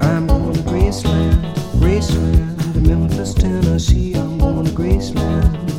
S20: I'm going to Graceland, Graceland, to Memphis, Tennessee. I'm going to Graceland.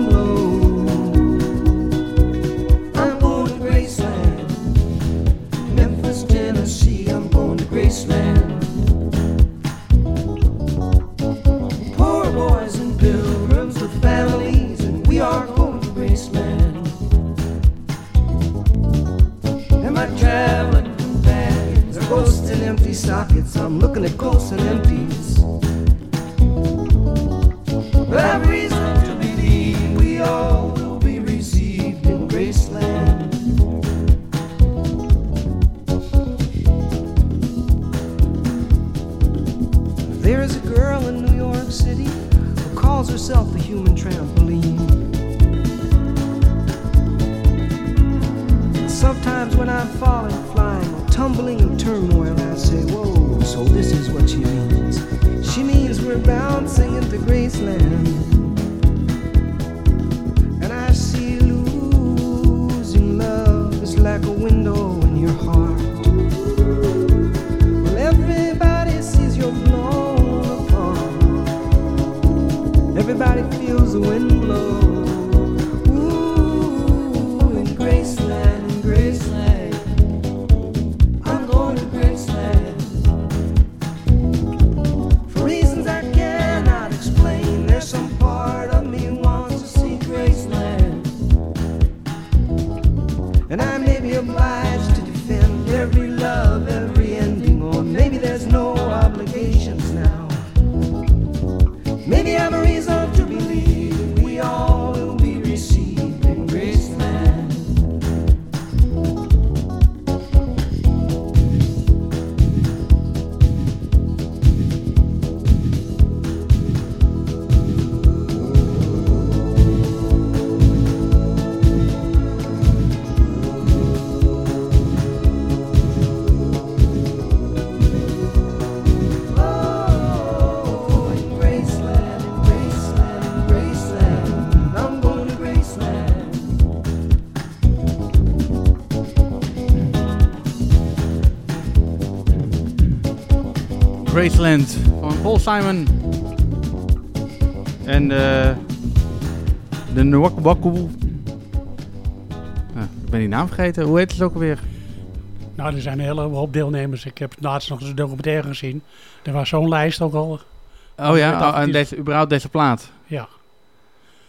S20: Graceland
S2: van Paul Simon. En eh de Nwakwaku. Ah, ik ben die naam vergeten. Hoe heet het ook alweer?
S9: Nou, er zijn een hele hoop deelnemers. Ik heb laatst nog eens een documentaire gezien. Er was zo'n lijst ook al.
S2: Oh ja, oh, en deze, überhaupt deze plaat.
S9: Ja.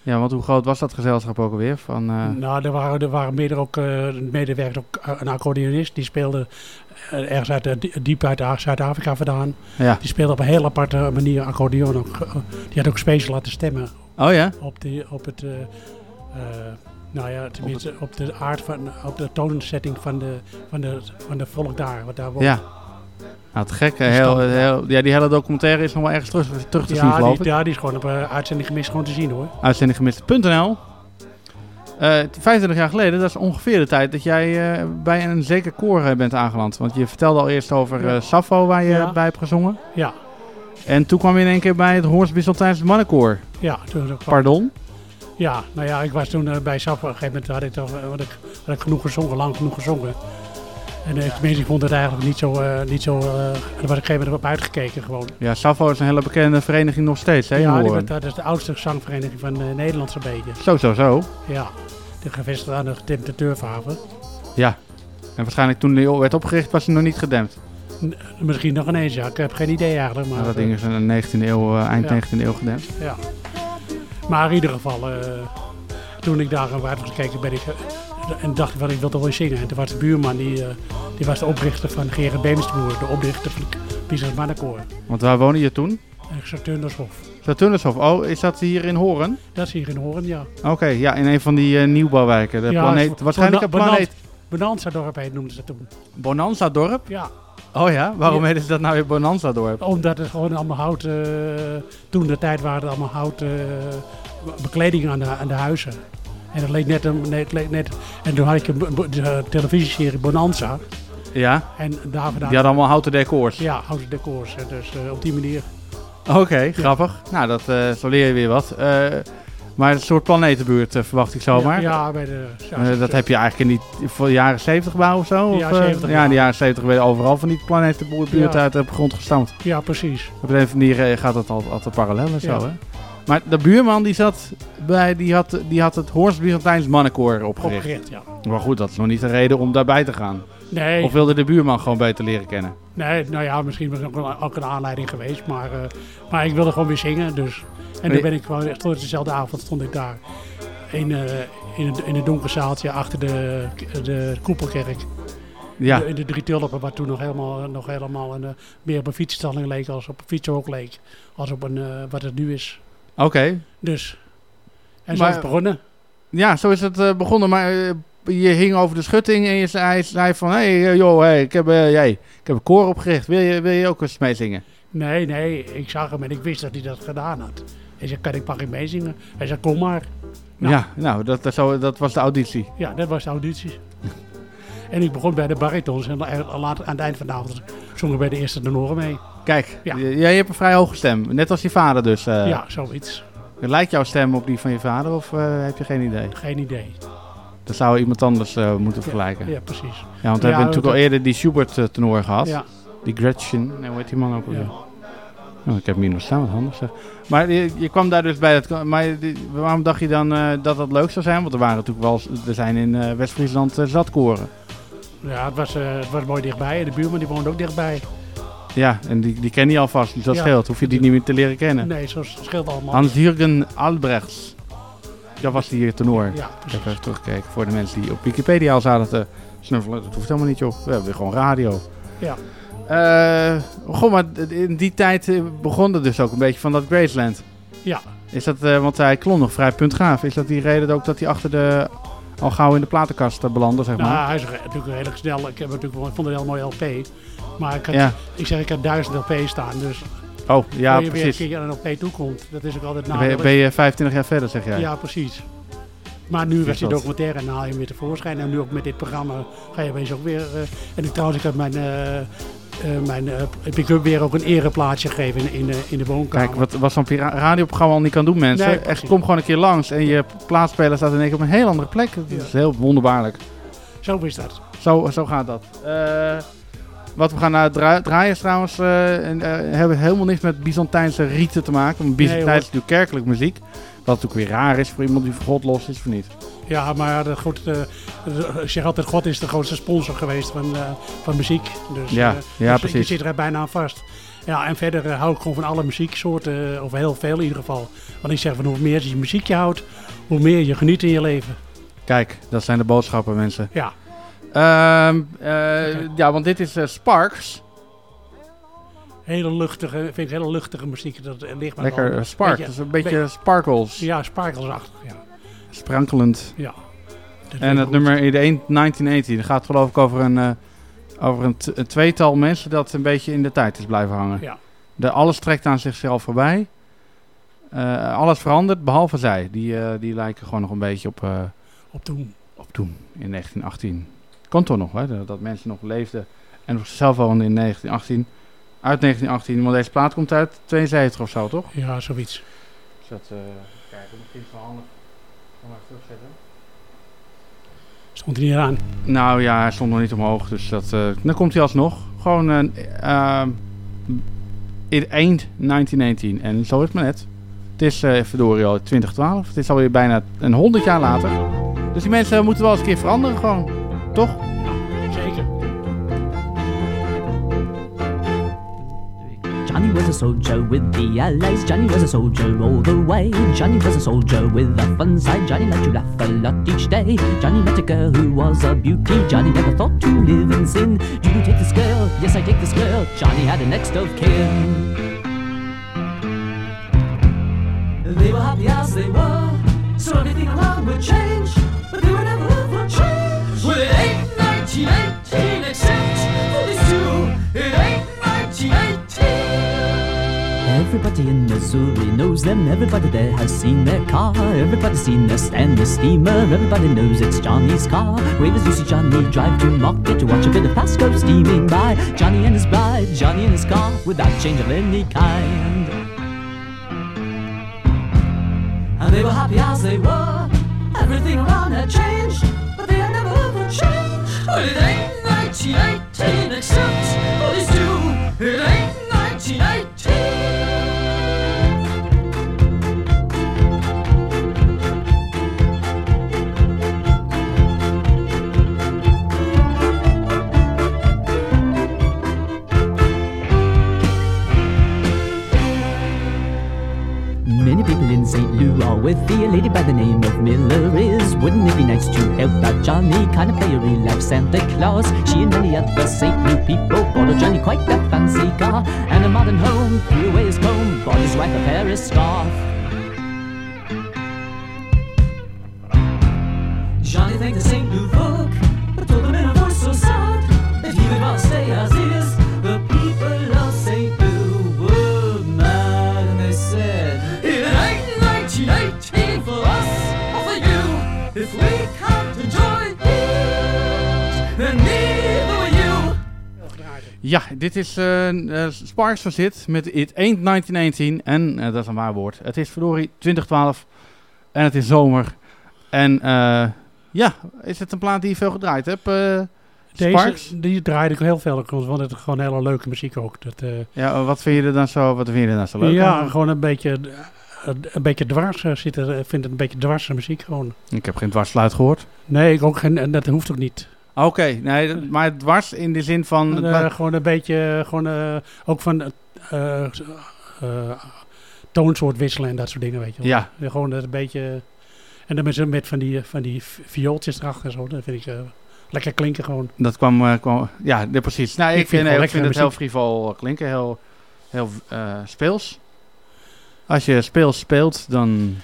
S2: Ja, want hoe groot was dat gezelschap ook alweer? Van, eh,
S9: Nou, er waren, er waren mede ook, eh medewerkers, ook eh, een accordeonist. Die speelde ergens uit, diep uit Zuid-Afrika vandaan.
S2: Ja.
S9: Die speelde op een heel aparte manier accordeon. Ook, die had ook special laten stemmen.
S2: Oh ja?
S9: Op, die, op het... nou ja, tenminste op, de aard van, op de toonzetting van de, van de, van de volk daar, wat daar woont.
S2: ja. Nou, het gekke.
S9: Die
S2: Heel, heel, ja, die hele documentaire is nog wel ergens terug, terug te zien,
S9: Ja,
S2: geloof
S9: die,
S2: ik.
S9: ja, die is gewoon op eh, uitzending gemist gewoon te zien hoor.
S2: Uitzendinggemist.nl. Eh 25 jaar geleden, dat is ongeveer de tijd dat jij eh, bij een zeker koor bent aangeland. Want je vertelde al eerst over eh Sappho, waar je
S9: Ja.
S2: bij hebt gezongen.
S9: Ja.
S2: En toen kwam je in één keer bij het Hoorns Bisseltijns Mannenkoor.
S9: Ja, toen ook
S2: Pardon?
S9: Ja, nou ja, ik was toen bij SAP. Op een gegeven moment had ik, toch, had ik, had ik genoeg gezongen, lang genoeg gezongen. En uh, tenminste, ik vond het eigenlijk niet zo... eh, niet zo eh, daar was ik op een gegeven moment op uitgekeken gewoon.
S2: Ja, Sappho is een hele bekende vereniging nog steeds, hè?
S9: ja, die, dat is de oudste zangvereniging van uh, Nederland zo'n beetje.
S2: Zo, zo, zo.
S9: Ja, de gevestigd aan de Tim Teurhaven.
S2: Ja. En waarschijnlijk toen die werd opgericht was hij nog niet gedempt.
S9: N- Misschien nog ineens, ja. Ik heb geen idee eigenlijk. Maar,
S2: Nou, dat
S9: eh,
S2: ding is in de 19e eeuw, eh, eind
S9: Ja.
S2: 19e eeuw gedempt.
S9: Ja. Maar in ieder geval, eh, toen ik daar buiten gekeken ben ik, eh, en dacht van, ik wil toch wel zingen. En toen was de buurman, die, eh, die was de oprichter van Gerard Beemsboer, de oprichter van het Business Mannenkoor.
S2: Want waar woonde je toen?
S9: En Saturnushof.
S2: Saturnushof. Oh, is dat hier in Horen?
S9: Dat zie je in Horen, ja.
S2: Oké, ja, in een van die eh, nieuwbouwwijken. De
S9: Ja,
S2: planeet, waarschijnlijk een planeet.
S9: Bonanza dorp heet, noemden ze toen.
S2: Bonanza dorp?
S9: Ja.
S2: Oh ja, waarom
S9: Ja.
S2: heet ze dat nou weer Bonanza dorp?
S9: Omdat het gewoon allemaal hout, eh, toen de tijd waren het allemaal hout eh, bekleding aan de, aan de huizen. En dat leek net, een, net, leek net en toen had ik een de televisieserie Bonanza.
S2: Ja?
S9: En daar vandaan.
S2: Die hadden allemaal houten decors.
S9: Ja, houten decors. Dus eh, op die manier.
S2: Oké, grappig. Nou, dat, zo leer je weer wat. Eh, maar een soort planetenbuurt verwacht ik zomaar.
S9: Ja, ja, bij de... ja,
S2: dat heb je eigenlijk in die voor de jaren 70 gebouw of zo?
S9: Ja,
S2: Of,
S9: 70
S2: ja, in de jaren 70 werden overal van die planetenbuurt uit de grond gestampt.
S9: Ja, precies.
S2: Op een of andere manier gaat dat altijd, altijd parallel en zo, hè? Maar de buurman die zat bij, die had, die had het Horst Byzantijns mannenkoor opgericht.
S9: Opgericht, ja.
S2: Maar goed, dat is nog niet de reden om daarbij te gaan.
S9: Nee.
S2: Of wilde de buurman gewoon beter leren kennen?
S9: Nee, nou ja, misschien was ook, een- ook een aanleiding geweest. Maar, eh, maar ik wilde gewoon weer zingen. Dus. En toen ben ik gewoon, echt tot dezelfde avond stond ik daar. In, eh, in, het, in het donker zaaltje achter de, de koepelkerk.
S2: Ja.
S9: In de, in de drie tulpen, wat toen nog helemaal, nog helemaal een, eh, meer op een fietsstalling leek als op een fietshok leek. Als op een, wat het nu is.
S2: Oké.
S9: Dus. En zo
S2: Maar-
S9: is het begonnen.
S2: Ja, zo is het eh, begonnen. Maar eh, je hing over de schutting en je zei, zei van... Hé, hey, eh, joh, hey, ik, heb, jij, ik heb een koor opgericht. Wil je, wil je ook eens meezingen?
S9: Nee, nee, ik zag hem en ik wist dat hij dat gedaan had. Hij zei, kan ik mag ik meezingen? Hij zei, kom maar. Nou,
S2: Ja, nou, dat, dat, zo, dat was de auditie.
S9: Ja, dat was de auditie. en ik begon bij de baritons en later, aan het eind van de avond zongen bij de eerste tenoren mee.
S2: Kijk,
S9: Ja.
S2: jij hebt een vrij hoge stem. Net als je vader dus. eh.
S9: ja, zoiets.
S2: Lijkt jouw stem op die van je vader of eh, heb je geen idee?
S9: Geen idee.
S2: Dan zou iemand anders eh, moeten vergelijken.
S9: Ja, precies.
S2: Ja, want we hebben natuurlijk al eerder die Schubert-tenor gehad.
S9: Ja.
S2: Die Gretchen. Nee, hoe heet die man ook alweer?
S9: Ja.
S2: Oh, ik heb hem hier nog staan, wat handig zeg. Maar je, je kwam daar dus bij. Dat, maar die- waarom dacht je dan dat dat leuk zou zijn? Want er waren natuurlijk wel... Er zijn in West-Friesland eh, zat koren.
S9: Ja, het was, het was mooi dichtbij. En de buurman die woonde ook dichtbij.
S2: Ja, en die, die ken je alvast. Dus dat
S9: Ja.
S2: scheelt. Hoef je die niet meer te leren kennen.
S9: Nee, zo scheelt allemaal.
S2: Hans-Jürgen Albrechts. Dat was die tenor.
S9: Ja,
S2: ik heb even teruggekeken voor de mensen die op Wikipedia al zaten te snuffelen. Dat hoeft helemaal niet, joh. We hebben gewoon radio.
S9: Ja.
S2: Eh, goh, maar in die tijd eh, begon het dus ook een beetje van dat Graceland.
S9: Ja.
S2: Is dat, eh, want hij klom nog vrij puntgaaf. Is dat die reden ook dat hij achter de, al gauw in de platenkast belandde, zeg maar?
S9: Nou, hij is natuurlijk redelijk snel. Ik, heb natuurlijk, ik vond het een heel mooi LP. Maar ik, had,
S2: Ja.
S9: ik zeg, ik had duizend LP's staan. Dus
S2: Oh, ja,
S9: je weer een
S2: precies.
S9: keer aan een LP toekomt, dat is ook altijd
S2: Dan ben je,
S9: nadelig.
S2: ben je 25 jaar verder, zeg jij?
S9: Ja, precies. Maar nu
S2: Is
S9: was die documentaire en haal je hem weer tevoorschijn. En nu ook met dit programma ga je opeens ook weer... eh, en ik, trouwens, ik heb mijn, eh, eh, mijn pick-up weer ook een ereplaatsje gegeven in, in, de, in de woonkamer.
S2: Kijk, wat, wat zo'n radioprogramma al niet kan doen, mensen.
S9: Nee,
S2: Echt,
S9: precies.
S2: kom gewoon een keer langs en je plaatspeler staat in één keer op een heel andere plek. Dat is heel wonderbaarlijk.
S9: Zo is dat.
S2: Zo, zo gaat dat. Eh, wat we gaan dra- draaien is trouwens, eh, en, eh, hebben helemaal niks met Byzantijnse rieten te maken. Want Byzantijn
S9: hoor.
S2: is natuurlijk kerkelijk muziek. Wat natuurlijk weer raar is voor iemand die van God los is, of niet?
S9: Ja, maar goed, ik zeg altijd, God is de grootste sponsor geweest van, van muziek. Dus,
S2: Ja, ja,
S9: dus
S2: precies.
S9: Je zit er bijna aan vast. Ja, en verder hou ik gewoon van alle muzieksoorten, of heel veel in ieder geval. Want ik zeg van hoe meer je muziekje houdt, hoe meer je geniet in je leven.
S2: Kijk, dat zijn de boodschappen, mensen.
S9: Ja.
S2: Ehm, eh, Ja, want dit is eh, Sparks.
S9: Hele luchtige, vind ik hele luchtige muziek. Dat ligt me
S2: Lekker eh, spark.
S9: Beetje-
S2: Dat is een beetje
S9: be-
S2: sparkles.
S9: Ja, sparkelsachtig, ja.
S2: Sprankelend.
S9: Ja.
S2: En het
S9: goed.
S2: nummer in de 1 1980 dat gaat geloof ik over een, over een, een tweetal mensen dat een beetje in de tijd is blijven hangen.
S9: Ja.
S2: De, alles trekt aan zichzelf voorbij. Alles verandert, behalve zij. Die, die lijken gewoon nog een beetje op,
S9: Op toen.
S2: op toen, in 1918. Kon toch nog, hè? Dat, mensen nog leefden en zelf woonden in 1918. Uit 1918, want deze plaat komt uit 72 of zo, toch?
S9: Ja, zoiets.
S2: Dus dat, eh kijken, misschien is het wel handig. Kom maar terugzetten.
S9: Stond er niet aan.
S2: Nou ja, hij stond nog niet omhoog, dus dat, eh, dan komt hij alsnog. Gewoon een uh, in eind 1919 en zo is het maar net. Het is eh verdorie al 2012, het is alweer bijna een 100 jaar later. Dus die mensen moeten wel eens een keer veranderen gewoon, toch?
S9: Zeker.
S13: Johnny was a soldier with the Allies. Johnny was a soldier all the way. Johnny was a soldier with a fun side. Johnny liked to laugh a lot each day. Johnny met a girl who was a beauty. Johnny never thought to live in sin. Do you take this girl? Yes, I take this girl. Johnny had a next of kin. They were happy as they were, so everything around would change. But they were never for change. Well, it ain't 1918 except for these two. It ain't 1918. Everybody in Missouri knows them. Everybody there has seen their car. Everybody's seen their Stanley steamer. Everybody knows it's Johnny's car. Wave as you see Johnny drive to market to watch a bit of Pasco steaming by. Johnny and his bride, Johnny in his car, without change of any kind. And they were happy as they were. Everything around had changed, ever it ain't 1918 except these two. It ain't 1918. St. Lou are with the lady by the name of Miller is. Wouldn't it be nice to help out Johnny? Kind of play a real life Santa Claus. She and many other St. Lou people bought a Johnny quite a fancy car and a modern home. Threw away his comb, bought his wife a Paris scarf. Johnny thanked the St. Lou folk, but told them in a voice so sad that he would rather stay as
S2: Ja, dit is eh, Sparks van Zit met It Ain't 1918. En eh, dat is een waar woord. Het is verdorie 2012 en het is zomer. En ja, is het een plaat die je veel gedraaid hebt? Sparks?
S9: Deze, die draaide ik heel veel, want het is gewoon hele leuke muziek ook. Dat,
S2: Ja, wat vind je er dan zo, wat vind je er dan zo leuk
S9: ja,
S2: aan?
S9: gewoon een beetje, een beetje dwars zit er. Ik vind het een beetje dwarse muziek gewoon.
S2: Ik heb geen dwarsluit gehoord.
S9: Nee, ik ook geen, en dat hoeft ook niet.
S2: Oké, nee, maar dwars in de zin van...
S9: Eh, gewoon een beetje, gewoon, eh, ook van eh, eh, eh, toonsoort wisselen en dat soort dingen, weet je wel.
S2: Ja.
S9: gewoon dat een beetje... En dan met, met van die, van die viooltjes erachter en zo, dat vind ik eh, lekker klinken gewoon.
S2: Dat kwam, eh, kwam ja, precies. Nou, ik,
S9: Ik vind
S2: vind, nee, ik vind het heel frivol klinken, heel, heel eh, speels. Als je speels speelt, dan...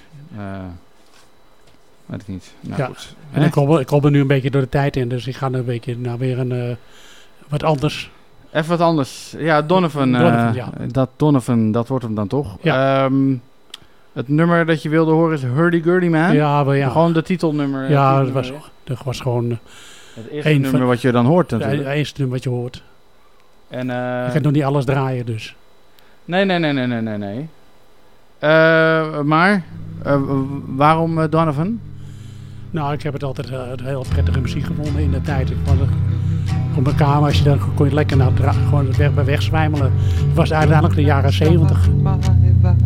S2: weet ik niet. Nou,
S9: ja.
S2: goed.
S9: En ik kom, ik kom er nu een beetje door de tijd in, dus ik ga een beetje naar weer een eh, wat anders.
S2: Even wat anders. Ja, Donovan. eh,
S9: Donovan, ja.
S2: Dat Donovan, dat wordt hem dan toch.
S9: Ja.
S2: Ehm, het nummer dat je wilde horen is Hurdy Gurdy Man.
S9: Ja, maar ja.
S2: Gewoon de titelnummer. eh,
S9: Ja, dat was, dat was gewoon...
S2: Het eerste
S9: een
S2: nummer
S9: van-
S2: wat je dan hoort
S9: Ja,
S2: natuurlijk.
S9: Het eerste nummer wat je hoort.
S2: En,
S9: ik kan nog niet alles draaien, dus.
S2: Nee, nee, nee, nee, nee, nee. nee. Maar, waarom Donovan?
S9: Nou, ik heb het altijd eh, heel prettige muziek gevonden in de tijd. Ik vond het op mijn kamer, als je dan kon je lekker naar gewoon weg bij wegzwijmelen. Het was uiteindelijk de jaren zeventig.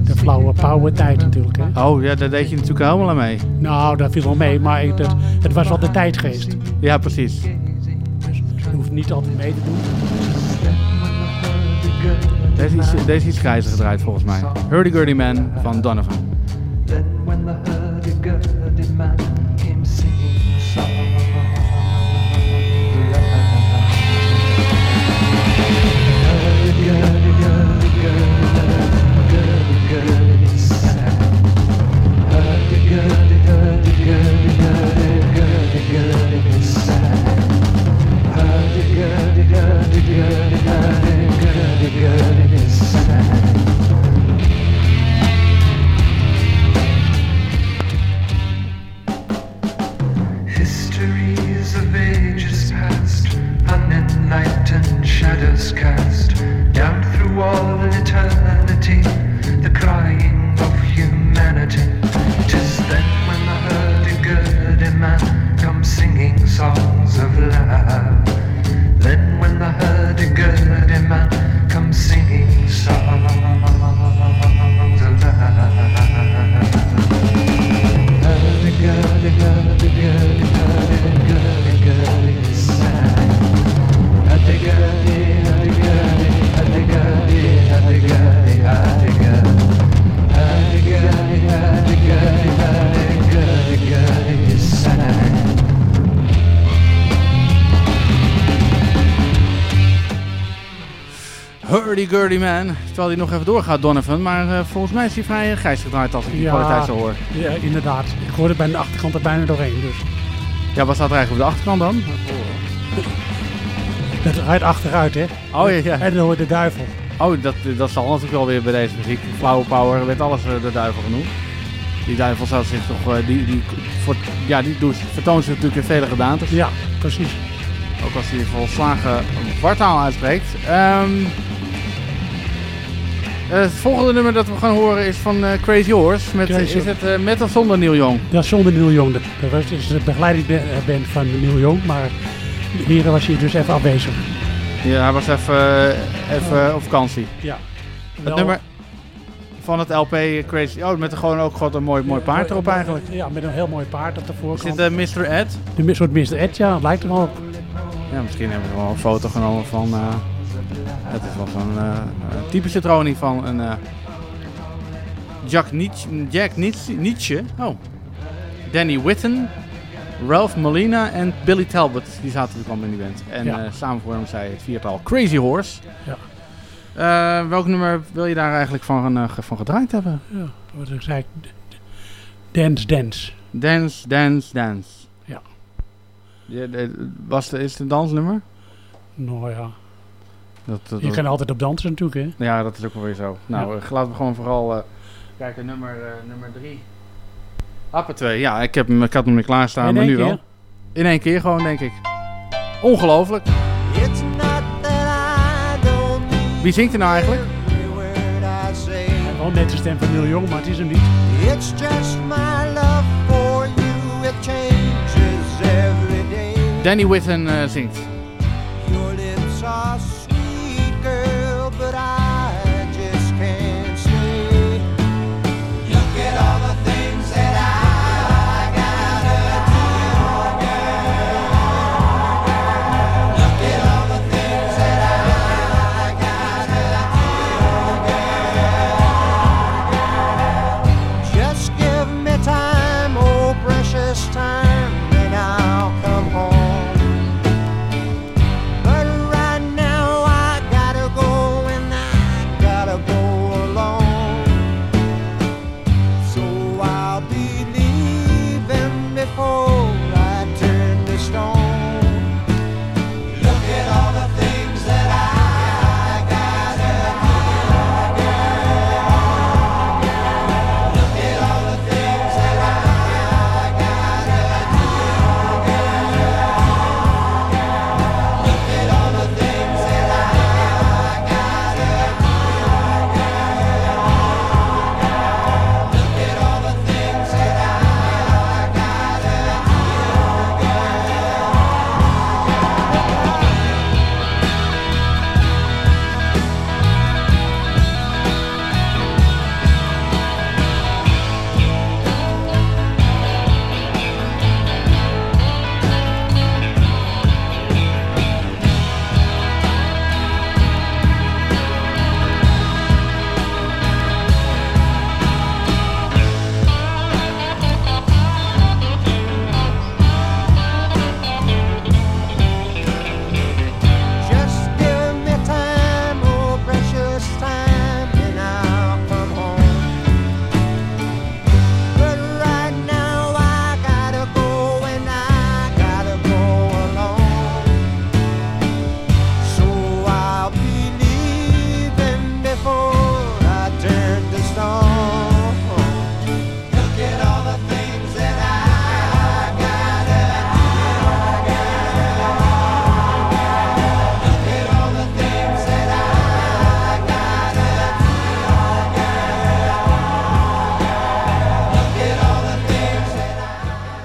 S9: De flauwe power tijd natuurlijk. Hè.
S2: Oh ja, daar deed je natuurlijk helemaal aan mee.
S9: Nou, dat viel wel mee, maar ik, dat, het was wel de tijdgeest.
S2: Ja, precies.
S9: Je hoeft niet altijd mee te doen.
S2: Deze is, deze is grijzer gedraaid volgens mij. Hurdy Gurdy Man van Donovan.
S21: Shadows cast down through all eternity, the crying of humanity. Tis then when the hurdy-gurdy man comes singing songs of love.
S2: Hurdy Gurdy Man. Terwijl hij nog even doorgaat, Donovan. Maar eh, volgens mij is hij vrij eh, grijs gedraaid als ik die kwaliteit zo hoor.
S9: Ja, inderdaad. Ik hoorde bij de achterkant er bijna doorheen. Dus.
S2: Ja, wat staat er eigenlijk op de achterkant dan?
S9: Dat rijdt achteruit, hè?
S2: Oh ja, ja.
S9: En dan hoor je de duivel.
S2: Oh, dat, dat zal natuurlijk wel weer bij deze muziek. Flower Power werd alles eh, de duivel genoemd. Die duivel zou zich toch... die, die, voor, ja, die doet, vertoont zich natuurlijk in vele gedaantes.
S9: Ja, precies.
S2: Ook als hij volslagen wartaal uitspreekt. Ehm, eh, het volgende nummer dat we gaan horen is van eh, Crazy Horse. Met,
S9: Crazy
S2: is het eh, met of zonder Neil Young?
S9: Is zonder Neil Young. Dat was dus de begeleidingsband van Neil Young. Maar hier was hij dus even afwezig.
S2: Ja, hij was even, eh, even op vakantie.
S9: Ja.
S2: Het
S9: Wel-
S2: nummer van het LP Crazy... Oh, met gewoon ook gewoon een mooi, mooi paard erop eigenlijk.
S9: Ja, met een heel mooi paard op de
S2: Is
S9: voorkant.
S2: dit eh, Mr. Ed?
S9: Een soort Mr. Ed, ja. Lijkt er wel op.
S2: Ja, misschien hebben we wel een foto genomen van... eh, het is wel zo'n eh, een typische tronie van een... eh, Jack Nietzsche, Jack Nietzsche, Nietzsche. Oh. Danny Whitten, Ralph Molina en Billy Talbot. Die zaten natuurlijk allemaal in die band. En
S9: Ja.
S2: eh, samen vormden zij het viertal Crazy Horse.
S9: Ja.
S2: Welk nummer wil je daar eigenlijk van, van gedraaid hebben?
S9: Ja, wat ik zei. Dance, dance.
S2: Dance, dance, dance.
S9: Ja.
S2: Was de, is het een dansnummer?
S9: Nou ja.
S2: Dat, dat,
S9: Je
S2: dat-
S9: kan altijd op dansen natuurlijk, hè?
S2: Ja, dat is ook wel weer zo. Nou,
S9: Ja.
S2: eh, laten we gewoon vooral eh, kijken. Nummer, eh, nummer drie. Appen 2. Ja, ik, heb hem, ik had hem niet klaarstaan,
S9: In
S2: maar nu wel. In één keer gewoon, denk ik. Ongelooflijk. Wie zingt er nou eigenlijk?
S9: Wel net de stem van Neil Young, maar het is hem niet.
S22: It's just my love for you, it changes every day.
S2: Danny Whitten eh, zingt.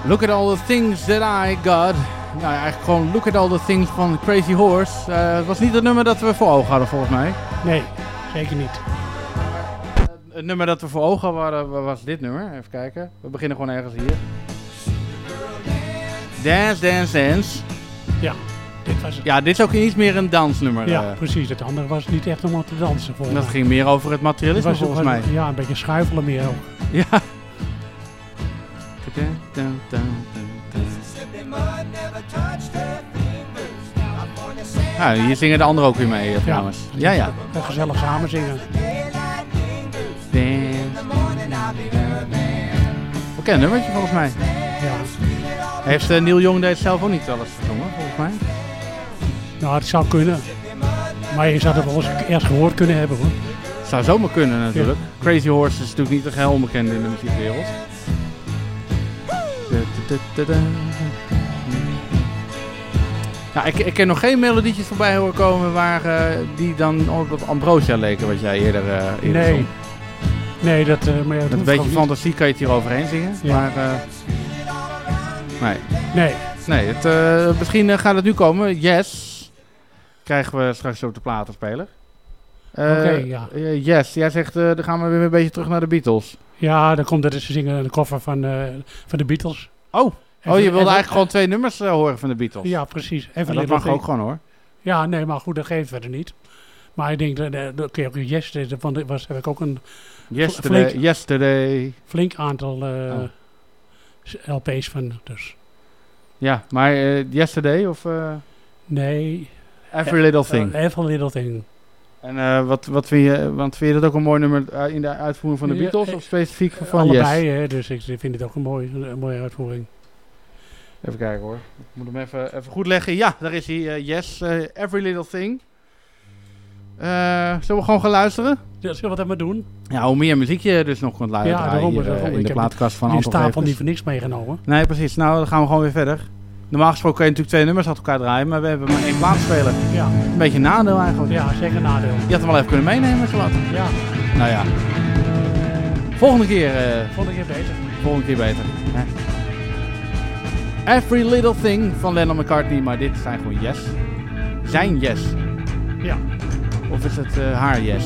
S22: Look at all the things that I
S2: got. Nou ja, eigenlijk gewoon Look at all the things van Crazy Horse. Eh, het was niet het nummer dat we voor ogen hadden volgens mij.
S9: Nee, zeker niet.
S2: Het nummer dat we voor ogen hadden was dit nummer. Even kijken. We beginnen gewoon ergens hier. Dance, dance, dance.
S9: Ja, dit was het.
S2: Ja, dit is ook iets meer een dansnummer.
S9: Ja,
S2: eh.
S9: precies. Het andere was niet echt om op te dansen. Volgens
S2: dat ging meer over het materialisme
S9: Het was-
S2: volgens mij.
S9: Ja, een beetje schuifelen meer ook.
S2: Ja. Ja, hier zingen de anderen ook weer mee eh, trouwens. Ja, ja.
S9: En gezellig samen zingen.
S2: Bekend nummertje volgens mij.
S9: Ja.
S2: Heeft eh, Neil Young deze zelf ook niet alles gezongen volgens mij?
S9: Nou, het zou kunnen. Maar je zou het wel eens eerst gehoord kunnen hebben hoor.
S2: Zou zomaar kunnen natuurlijk. Crazy Horse is natuurlijk niet geheel onbekend in de muziekwereld. Ja, ik, ik heb nog geen melodietjes voorbij horen komen waar eh, die dan op dat Ambrosia leken wat jij eerder, eerder
S9: Nee.
S2: zong.
S9: Nee, dat... eh, maar ja,
S2: Met
S9: dat
S2: een
S9: hoeft
S2: beetje fantasie kan je het hier overheen zingen.
S9: Ja.
S2: Maar nee.
S9: Nee.
S2: Nee, het, misschien gaat het nu komen. Yes. Krijgen we straks op de platenspeler.
S9: Oké, ja.
S2: yes, jij zegt dan gaan we weer een beetje terug naar de Beatles.
S9: Ja, dan komt dat ze zingen de koffer van, eh, van de Beatles.
S2: Oh, oh je wilde
S9: Even-
S2: eigenlijk gewoon twee nummers eh, horen van de Beatles.
S9: Ja, precies.
S2: Ja,
S9: Even
S2: dat mag ook gewoon hoor.
S9: Ja, nee, maar goed, dat geeft verder niet. Maar ik denk, dat dat- dat kun je ook Yes, dat want dat was, heb ik ook een
S2: Yesterday,
S9: flink,
S2: yesterday.
S9: flink aantal eh,
S2: Oh.
S9: LP's van. Dus.
S2: Ja, maar eh, yesterday of eh,
S9: Nee.
S2: Every Little
S9: Eh,
S2: Thing.
S9: Every Little Thing.
S2: En eh, wat, wat vind je, want vind je dat ook een mooi nummer eh, in de uitvoering van de
S9: Ja,
S2: Beatles
S9: eh,
S2: of specifiek van
S9: Allebei,
S2: Yes?
S9: hè, dus ik vind het ook een, mooi, een mooie uitvoering.
S2: Even kijken hoor. Ik moet hem even, even goed leggen. Ja, daar is hij. eh, yes, Every Little Thing. Eh, zullen we gewoon gaan luisteren?
S9: Ja, zullen we dat maar doen?
S2: Ja, hoe meer muziek je dus nog kunt luisteren
S9: Ja, daarom,
S2: hier,
S9: daarom.
S2: in
S9: Ik
S2: de
S9: heb
S2: plaatkast van
S9: die
S2: Anton
S9: stapel niet voor niks meegenomen.
S2: Nee, precies. Nou, dan gaan we gewoon weer verder.
S23: Normaal gesproken kun je natuurlijk twee nummers achter elkaar draaien, maar we hebben maar één plaatspeler.
S9: Ja.
S23: Een beetje een nadeel eigenlijk.
S9: Ja, zeker een nadeel.
S23: Je had hem wel even kunnen meenemen, laat.
S9: Ja.
S23: Nou ja. Volgende keer. Eh,
S9: volgende keer beter.
S23: Volgende keer beter. Hè? Every Little Thing van Lennon McCartney, maar dit zijn gewoon yes. Zijn yes.
S9: Ja.
S23: Of is het eh, haar yes?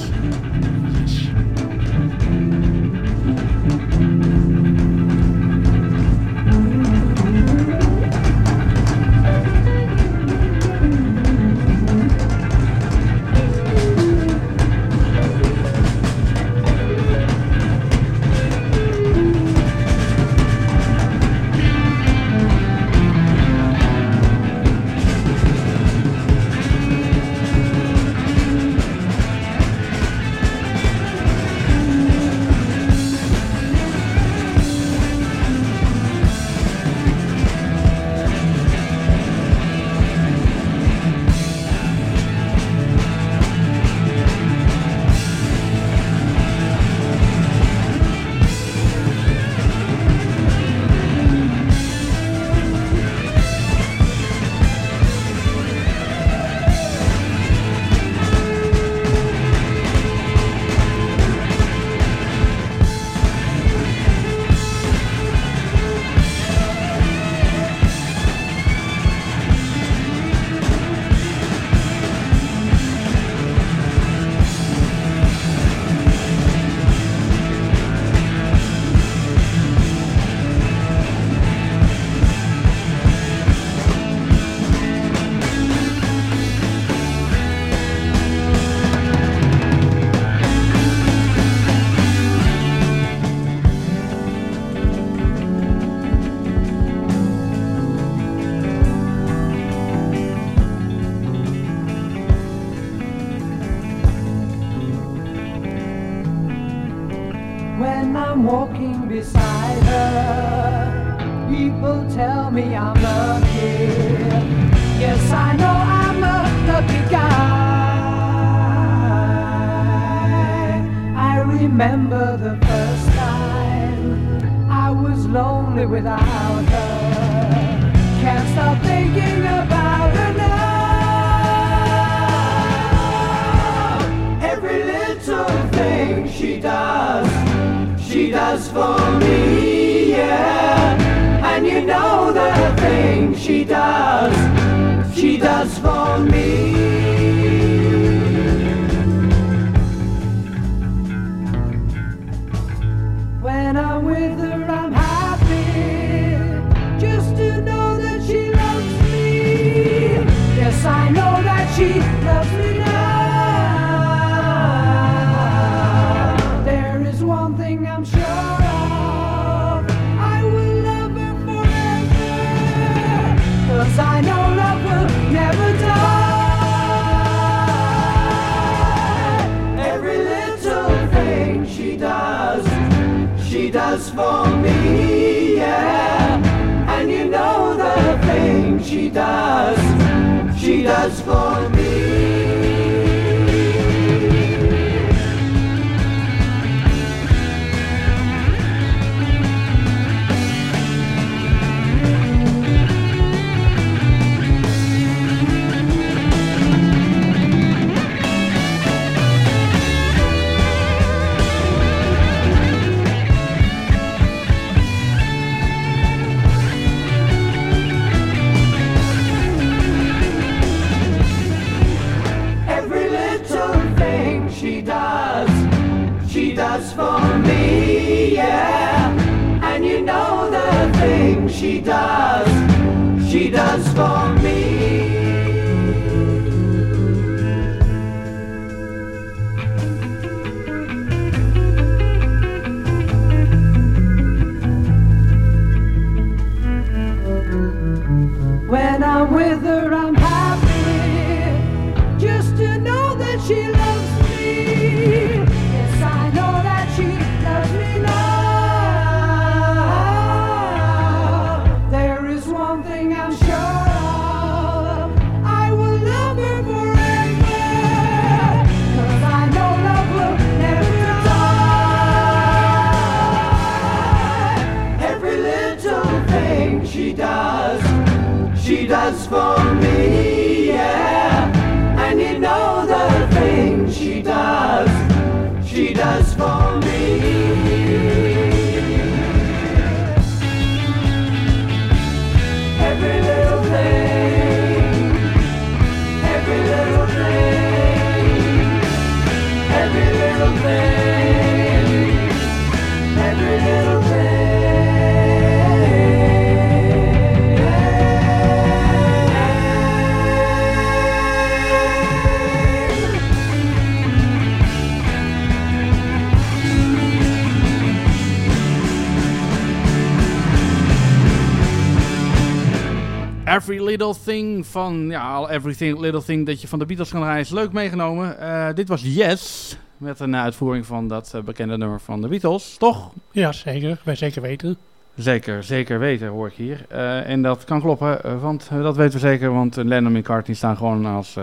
S24: Every Little Thing
S2: van, ja, al Everything Little Thing dat je van de Beatles kan draaien is leuk meegenomen. Eh, dit was Yes, met een uitvoering van dat eh, bekende nummer van de Beatles, toch?
S9: Ja, zeker. Wij zeker weten.
S2: Zeker, zeker weten hoor ik hier. Eh, en dat kan kloppen, want dat weten we zeker, want Lennon en McCartney staan gewoon als,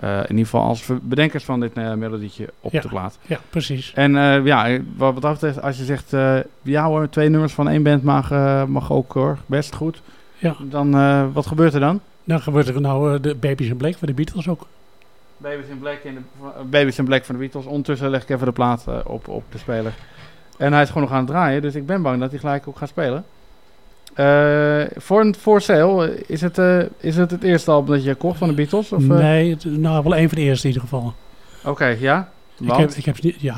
S2: in ieder geval als bedenkers van dit melodietje op
S9: Ja,
S2: de plaat.
S9: ja, precies.
S2: En ja, wat, dat betreft, als je zegt, ja hoor, twee nummers van één band mag, mag ook hoor, best goed.
S9: Ja.
S2: Dan, eh, wat gebeurt er dan?
S9: Dan gebeurt er nou eh, de Babies in Black van de Beatles ook.
S2: Babies in Black, in de, eh, Babies in Black van de Beatles. Ondertussen leg ik even de plaat op, op de speler. En hij is gewoon nog aan het draaien, dus ik ben bang dat hij gelijk ook gaat spelen. Eh, voor, voor sale, is het, eh, is het het eerste album dat je kocht van de Beatles? Of, eh?
S9: nee, het- nou wel een van de eerste in ieder geval.
S2: Oké, ja?
S9: Ik
S2: Want?
S9: heb, ik heb, niet- ja.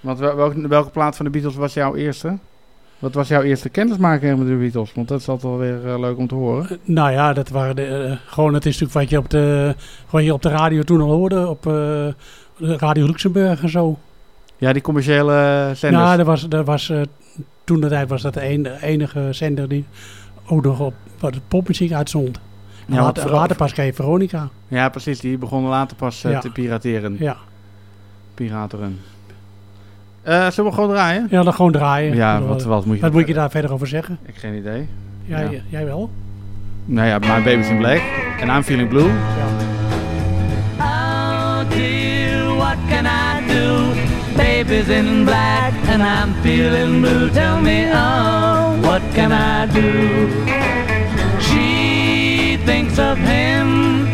S2: Want wel- welke, welke plaat van de Beatles was jouw eerste? Wat was jouw eerste kennismaking met de Beatles? Want dat is altijd wel weer eh, leuk om te horen.
S9: Nou ja, dat waren de, eh, gewoon, het is natuurlijk wat je op de, gewoon je op de radio toen al hoorde, op eh, Radio Luxemburg en zo.
S2: Ja, die commerciële zenders.
S9: Nou, er was, er was, eh, toen de tijd was dat de een- enige zender die ook nog op wat popmuziek uitzond. En
S2: Ja,
S9: later, later pas kreeg Veronica.
S2: Ja, precies. Die begonnen later pas eh,
S9: Ja.
S2: te pirateren.
S9: Ja.
S2: Pirateren. Eh, zullen we gewoon draaien?
S9: Ja, dan gewoon draaien.
S2: Ja, wat, wat moet je...
S9: Wat moet je daar verder over zeggen?
S2: Ik geen idee.
S9: Jij,
S2: Ja.
S9: jij wel?
S2: Nou ja, My Baby's in Black. En I'm Feeling Blue.
S4: Oh dear, what can I do? Baby's in black and I'm feeling blue. Tell me, oh, what can I do? She thinks of him,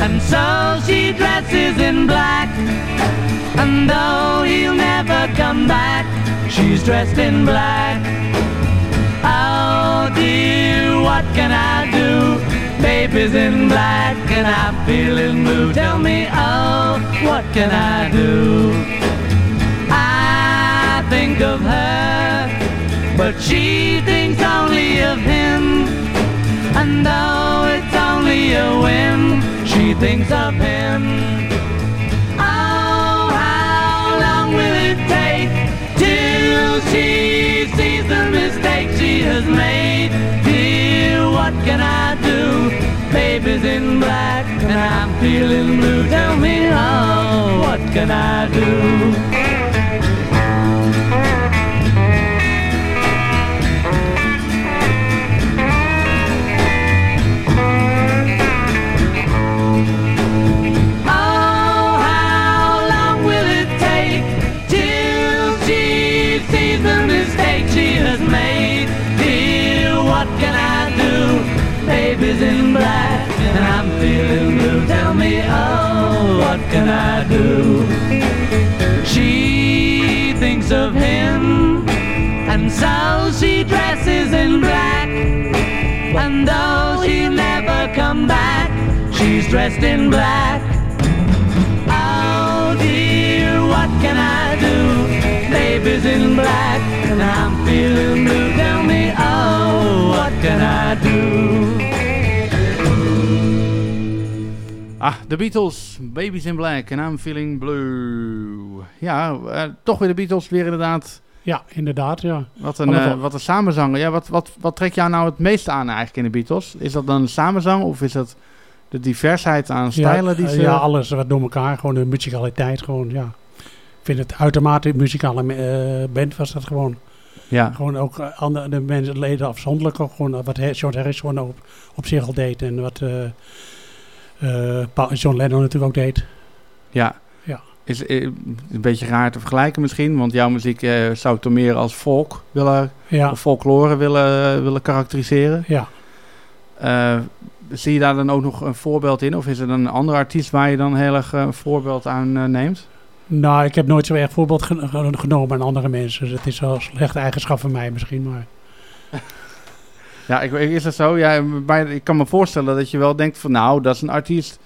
S4: and so she dresses in black. And though he'll never come back, she's dressed in black. Oh dear, what can I do? Baby's in black and I'm feeling blue. Tell me, oh, what can I do? I think of her, but she thinks only of him. And though it's only a whim, she thinks of him. She sees the mistake she has made? Dear, what can I do? Baby's in black and I'm feeling blue. Tell me, oh, what can I do? Dressed in black. Oh dear, what can I do? Baby's in black, and I'm feeling blue. Tell me, oh, what can I do?
S2: Ah, de Beatles. Babies in Black. En I'm Feeling Blue. Ja, eh, toch weer de Beatles. Weer inderdaad.
S9: Ja, inderdaad, ja.
S2: Wat een, eh, wat een samenzanger. Ja, wat, wat, wat trekt jou nou het meeste aan eigenlijk in de Beatles? Is dat dan een samenzang of is dat de diversheid aan stijlen die ze...
S9: ja, alles wat door elkaar. Gewoon de muzikaliteit. Gewoon, ja. Ik vind het uitermate muzikale eh, band was dat gewoon.
S2: Ja.
S9: Gewoon ook eh, andere de mensen, leden afzonderlijk. Ook gewoon wat George Harris gewoon op, op zich al deed. En wat eh, Pa- John Lennon natuurlijk ook deed.
S2: Ja.
S9: Ja.
S2: Is een beetje raar te vergelijken misschien, want jouw muziek zou ik toch meer als folk willen,
S9: Ja.
S2: of folklore willen, willen karakteriseren.
S9: Ja.
S2: Zie je daar dan ook nog een voorbeeld in? Of is er dan een andere artiest waar je dan heel erg eh, een voorbeeld aan eh, neemt?
S9: Nou, ik heb nooit zo erg voorbeeld gen- gen- genomen aan andere mensen. Dus het is wel een slechte eigenschap van mij misschien. Maar
S2: Ja, ik, is dat zo? Ja, maar ik kan me voorstellen dat je wel denkt van nou, dat is een artiest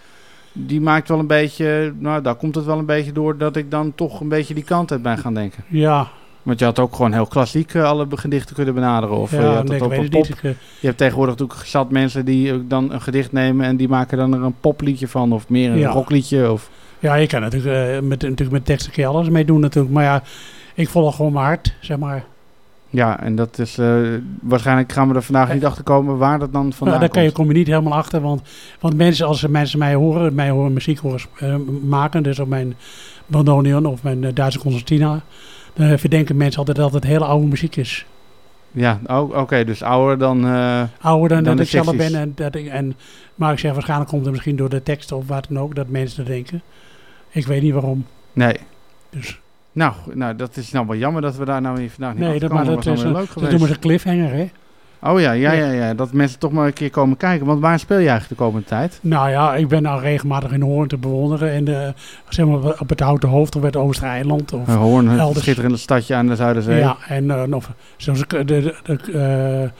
S2: die maakt wel een beetje, nou daar komt het wel een beetje door dat ik dan toch een beetje die kant uit ben gaan denken.
S9: ja,
S2: Want je had ook gewoon heel klassiek eh, alle gedichten kunnen benaderen. Of
S9: Ja,
S2: eh, je had
S9: ik
S2: ook
S9: het
S2: pop.
S9: eh,
S2: Je hebt tegenwoordig natuurlijk zat mensen die ook dan een gedicht nemen en die maken dan er een popliedje van of meer een
S9: Ja.
S2: rockliedje. Of,
S9: ja, je kan natuurlijk, met, natuurlijk met teksten kun je alles mee doen natuurlijk. Maar ja, ik volg gewoon mijn hart, zeg maar.
S2: Ja, en dat is... waarschijnlijk gaan we er vandaag niet achter komen waar dat dan vandaan
S9: Nou, daar kan je, kom je niet helemaal achter. Want, want mensen, als mensen mij horen, mij horen muziek horen maken, dus op mijn bandoneon of mijn Duitse concertina, dan verdenken mensen altijd dat het hele oude muziek is.
S2: Ja, oké, dus ouder dan... eh,
S9: Ouder dan, dat ik zelf
S2: 60s.
S9: ben. En, dat ik, en, maar ik zeg, waarschijnlijk komt het misschien door de tekst of wat dan ook, dat mensen denken. Ik weet niet waarom.
S2: Nee.
S9: Dus.
S2: Nou, nou, dat is nou wel jammer dat we daar nou weer vandaag niet
S9: Nee, dat, maar dat, is, een-
S2: leuk
S9: dat
S2: geweest.
S9: noemen ze cliffhanger, hè?
S2: Oh ja, ja,
S9: Ja.
S2: ja, dat mensen toch maar een keer komen kijken. Want waar speel je eigenlijk de komende tijd?
S9: Nou ja, ik ben nou regelmatig in Hoorn te bewonderen. En eh, zeg maar op het Houten Hoofd of het Oostereiland. Of
S2: Uh, Hoorn, het
S9: elders.
S2: schitterende stadje aan de Zuiderzee.
S9: Ja, en eh, nog, zoals ik, de, de, de, eh,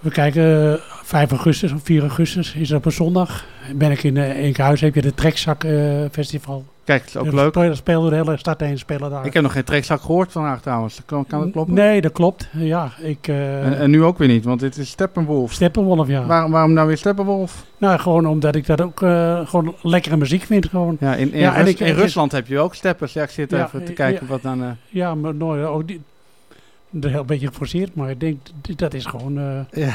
S9: we kijken, eh, 5 augustus of 4 augustus is dat op een zondag. Ben ik in uh, Enkhuis, heb je de Trekzak eh, Festival.
S2: Kijk, is ook leuk.
S9: spelen- spelen de hele stad heen, spelen daar.
S2: Ik heb nog geen trekzak gehoord vandaag trouwens. Kan, kan dat kloppen?
S9: Nee, dat klopt. Ja, ik... eh,
S2: En, en nu ook weer niet, want dit is Steppenwolf.
S9: Steppenwolf, ja.
S2: Waarom, waarom nou weer Steppenwolf?
S9: Nou, gewoon omdat ik dat ook eh, gewoon lekkere muziek vind. Gewoon.
S2: Ja, in, in,
S9: Ja, en
S2: Rus-
S9: ik-
S2: in
S9: ik-
S2: Rusland heb je ook steppers. Ja, ik zit
S9: Ja,
S2: even te kijken
S9: ja.
S2: wat dan... eh,
S9: Ja, maar nooit. Ook die, dat is een beetje geforceerd, maar ik denk dat is gewoon.
S2: Ja.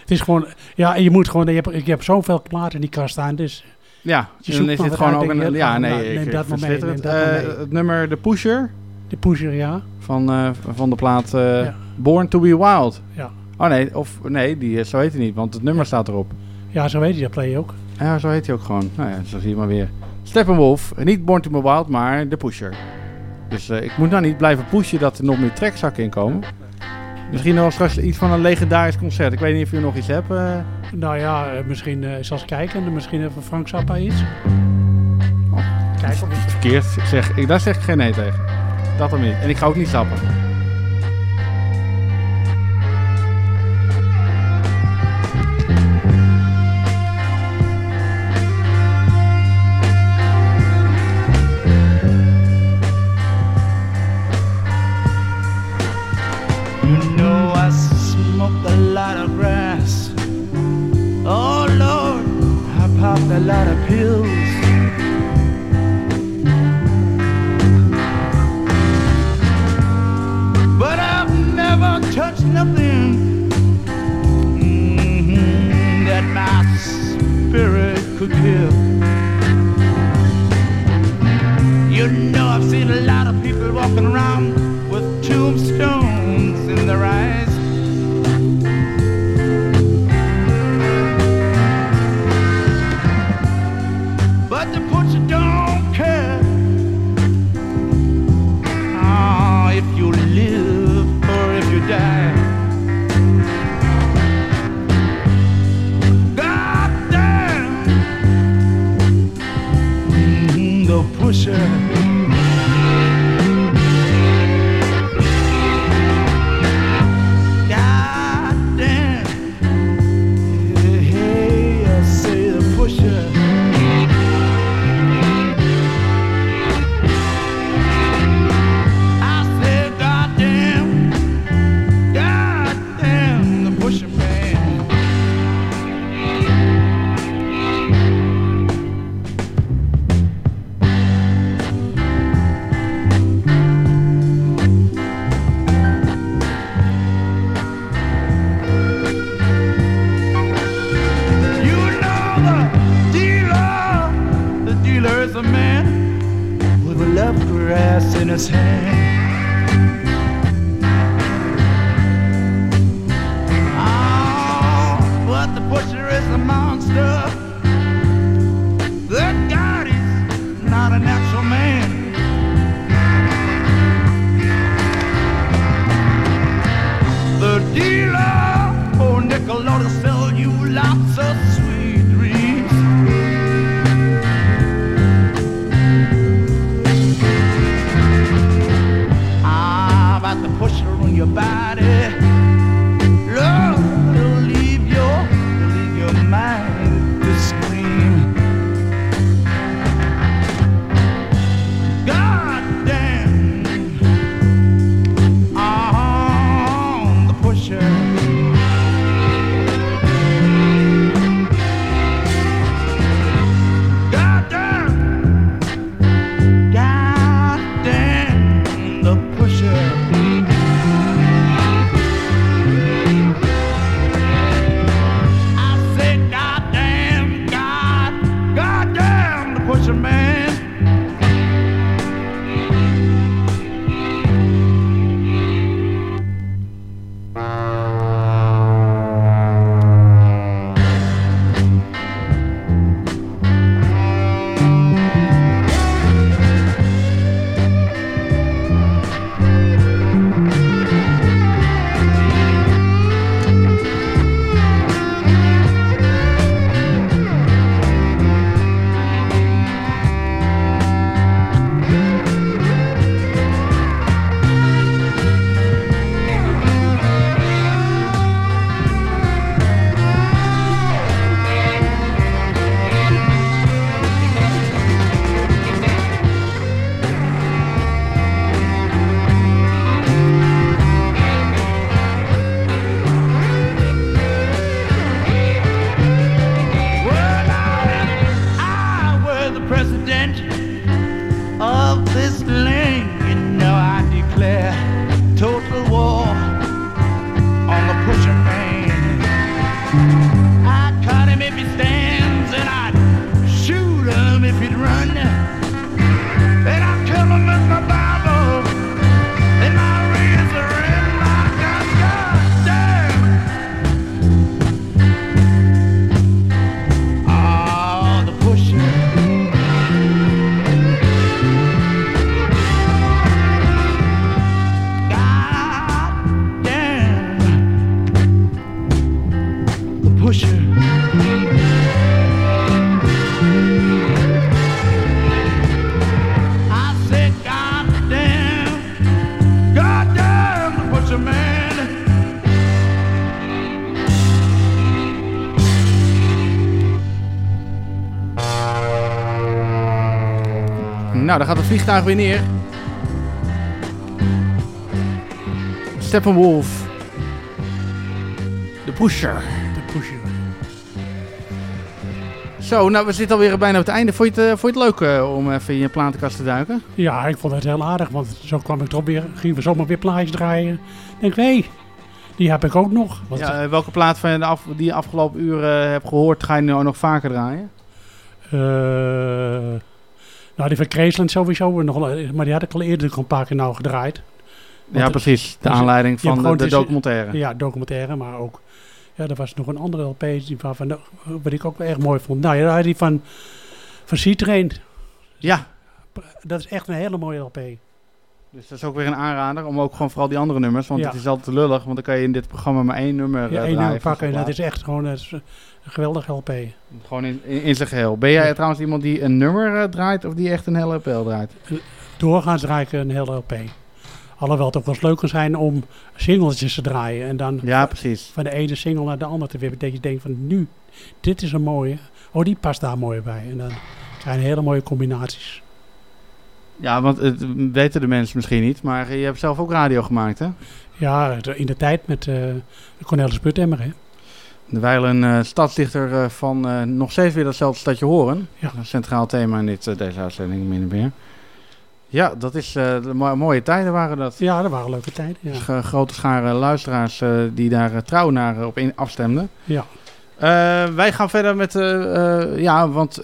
S9: Het is gewoon. Ja, en je moet gewoon. Je hebt, ik heb zoveel platen in die kast staan, dus.
S2: Ja,
S9: je
S2: dan is dit gewoon ook een... Ja,
S9: ah,
S2: nee,
S9: nou,
S2: ik,
S9: neem
S2: ik
S9: dat maar mee,
S2: verslitter
S9: neem
S2: het.
S9: dat maar
S2: Eh,
S9: mee.
S2: het nummer The Pusher
S9: De pusher, ja.
S2: van, eh, van de plaat eh,
S9: Ja.
S2: Born to be Wild.
S9: Ja.
S2: Oh nee, of nee, die, zo heet hij niet, want het nummer staat erop.
S9: Ja, zo weet je dat play je ook.
S2: Ja, zo heet hij ook gewoon. Nou ja, zo zie je maar weer. Steppenwolf, niet Born to be Wild, maar The Pusher. Dus ik moet nou niet blijven pushen dat er nog meer trackzakken in komen. Misschien nog straks iets van een legendarisch concert. Ik weet niet of je nog iets hebt.
S9: Nou ja, eh, misschien uh, zelfs kijken. en Misschien even Frank Zappa iets. Kijk of iets.
S2: Verkeerd. Zeg, ik, daar zeg ik geen nee tegen. Dat dan niet. En ik ga ook niet stappen.
S25: such a man.
S2: Vliegtuig weer neer. Steppenwolf. De pusher.
S9: De pusher.
S2: Zo, nou we zitten alweer bijna op het einde. Vond je het, eh, vond je het leuk eh, om even in je platenkast te duiken?
S9: Ja, ik vond het heel aardig, want zo kwam ik erop weer, gingen we zomaar weer plaatjes draaien. Ik denk, hé, hey, die heb ik ook nog. Want,
S2: Ja, welke plaat van je de af, die je afgelopen uren eh, hebt gehoord, ga je nu ook nog vaker draaien?
S9: eh, nou, die van Kreesland sowieso, nog, maar die had ik al eerder een paar keer nou gedraaid.
S2: Ja, precies. De
S9: dus-
S2: aanleiding van de, documentaire.
S9: Ja, documentaire, maar ook... Ja, er was nog een andere LP die waarvan, wat ik ook wel erg mooi vond. Nou ja, die van, van C-Train.
S2: Ja.
S9: Dat is echt een hele mooie LP.
S2: Dus dat is ook weer een aanrader om ook gewoon vooral die andere nummers. Want
S9: Ja.
S2: het is altijd lullig, want dan kan je in dit programma maar één nummer eh,
S9: Ja, één
S2: draaien.
S9: nummer pakken en dat is echt gewoon dat is een geweldig LP.
S2: Gewoon in, in, in zijn geheel. Ben jij trouwens iemand die een nummer eh, draait of die echt een hele LP draait?
S9: Doorgaans draai ik een hele LP. Alhoewel het ook wel eens leuk kan zijn om singeltjes te draaien. En dan
S2: Ja, precies.
S9: van de ene single naar de andere te wippen. Dat je denkt van nu, dit is een mooie. Oh, die past daar mooi bij. En dan zijn hele mooie combinaties.
S2: Ja, want het weten de mensen misschien niet, maar je hebt zelf ook radio gemaakt, hè?
S9: Ja, in de tijd met eh Cornelis Putemmer, hè.
S2: Terwijl een eh stadsdichter eh, van nog steeds weer datzelfde stadje horen.
S9: Ja.
S2: Een centraal thema in dit, deze uitzending, min of meer. Ja, dat is mo- mooie tijden waren dat.
S9: Ja, dat waren leuke tijden, ja.
S2: Dus, grote scharen luisteraars die daar trouw naar op in afstemden.
S9: Ja.
S2: Wij gaan verder met, ja, want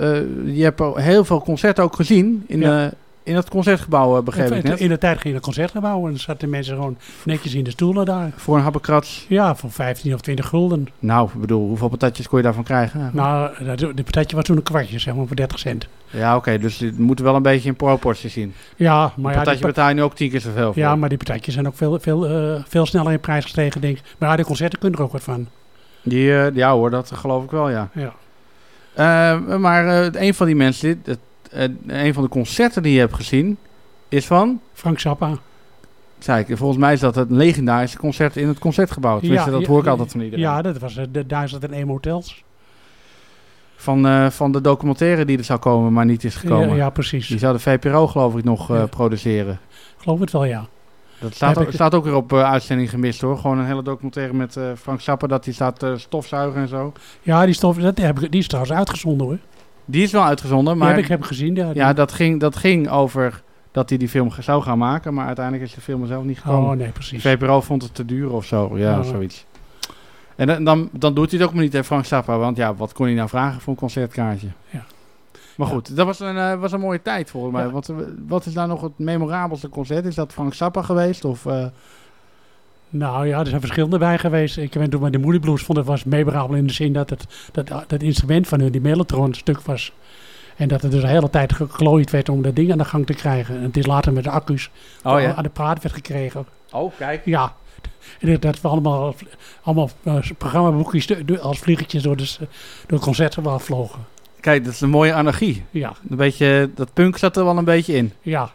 S2: je hebt heel veel concerten ook gezien in,
S9: Ja.
S2: In het concertgebouw, eh, begreep ik
S9: in,
S2: net.
S9: in de tijd ging je naar concertgebouw en dan zaten mensen gewoon netjes in de stoelen daar.
S2: Voor een happenkrats.
S9: Ja, voor 15 of 20 gulden.
S2: Nou, ik bedoel, hoeveel patatjes kon je daarvan krijgen?
S9: Nou, dat- de patatje was toen een kwartje, zeg maar, voor 30 cent.
S2: Ja, oké, dus het moet wel een beetje in proportie zien.
S9: Ja, maar ja,
S2: patatje betaal je nu ook tien keer zoveel voor.
S9: Ja, maar die patatjes zijn ook veel, veel, eh, veel sneller in prijs gestegen, denk ik. Maar ja, de concerten kunnen er ook wat van.
S2: Die, eh, ja hoor, dat geloof ik wel, ja.
S9: Ja.
S2: Maar een van die mensen, een van de concerten die je hebt gezien, is van...
S9: Frank Zappa.
S2: Zei ik, volgens mij is dat het legendarische concert in het concertgebouw. Tenminste, dat hoor ik altijd van iedereen.
S9: Ja, dat was, eh, de, daar een Emo Hotels.
S2: Van, eh, van de documentaire die er zou komen, maar niet is gekomen.
S9: Ja, ja, precies.
S2: Die zou de VPRO geloof ik nog eh,
S9: Ja.
S2: produceren.
S9: Geloof het wel, ja.
S2: Dat staat, ook, staat ook weer op eh, uitzending gemist hoor. Gewoon een hele documentaire met eh, Frank Zappa dat hij staat eh, stofzuigen en zo.
S9: Ja, die, stof, dat heb ik, die is trouwens uitgezonden hoor.
S2: Die is wel uitgezonden, maar...
S9: Ik heb gezien. Ja,
S2: Ja, dat ging, dat ging over dat hij die film zou gaan maken, maar uiteindelijk is de film zelf niet gekomen.
S9: Oh, nee, precies.
S2: VPRO vond het te duur of zo, ja,
S9: Oh.
S2: zoiets. En dan, dan, dan doet hij het ook maar niet, hè, Frank Zappa, want ja, wat kon hij nou vragen voor een concertkaartje?
S9: Ja.
S2: Maar goed, dat was een, eh, was een mooie tijd volgens mij. Want, eh, wat is nou nog het memorabelste concert? Is dat Frank Zappa geweest? Of, eh,
S9: Nou ja, er zijn verschillende bij geweest. Ik weet toen bij de Moody Blues vond het was memorabel in de zin dat het dat, dat instrument van hun, die mellotron, stuk was. En dat het dus de hele tijd geklooid werd om dat ding aan de gang te krijgen. En het is later met de accu's
S2: Oh, ja.
S9: aan de praat werd gekregen.
S2: Oh, kijk.
S9: Ja. En dat- we allemaal, allemaal eh, programmaboekjes als vliegertjes door de, door het concertgebouw vlogen.
S2: Kijk, dat is een mooie anarchie.
S9: Ja.
S2: Een beetje, dat punk zat er wel een beetje in.
S9: Ja.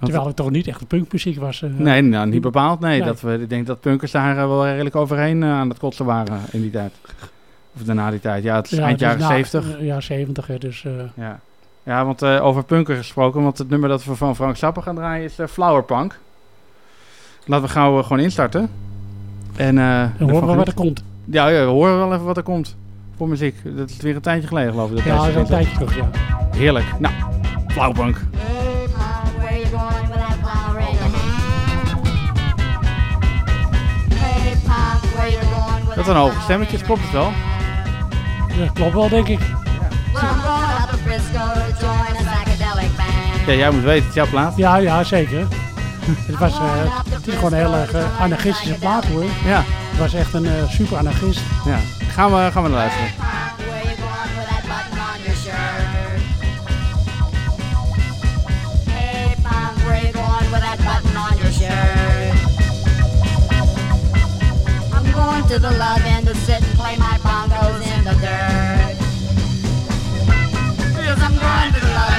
S9: Terwijl het toch niet echt punkmuziek was. eh.
S2: Nee, nou, niet bepaald. Nee,
S9: Nee.
S2: Dat we, ik denk dat punkers daar eh, wel redelijk overheen eh, aan het kotsen waren in die tijd. Of daarna die tijd. Ja, het is
S9: Ja,
S2: eind
S9: dus
S2: jaren
S9: na-
S2: 70.
S9: eh, Ja, 70. hè, Dus,
S2: Ja, ja want over punker gesproken, want het nummer dat we van Frank Zappa gaan draaien is eh, Flower Punk. Laten we gauw gewoon instarten. En eh,
S9: horen we wat er komt.
S2: Ja, ja, we horen wel even wat er komt voor muziek. Dat is weer een tijdje geleden geloof ik. dat
S9: Ja, dat is een tijdje terug, ja.
S2: Heerlijk. Nou, Flauwpunk. Dat zijn hoge stemmetjes, klopt het wel?
S9: Ja, klopt wel, denk ik.
S2: Ja, jij moet weten, het is jouw plaat.
S9: Ja, ja, zeker. het was eh, het is gewoon een heel erg eh, anarchistische plaat hoor.
S2: Ja.
S9: Het was echt een eh, super anarchist.
S2: Ja. Gaan we, gaan we naar luisteren.
S26: To the love and to sit and play my bongos in the dirt. Yes, I'm going to the love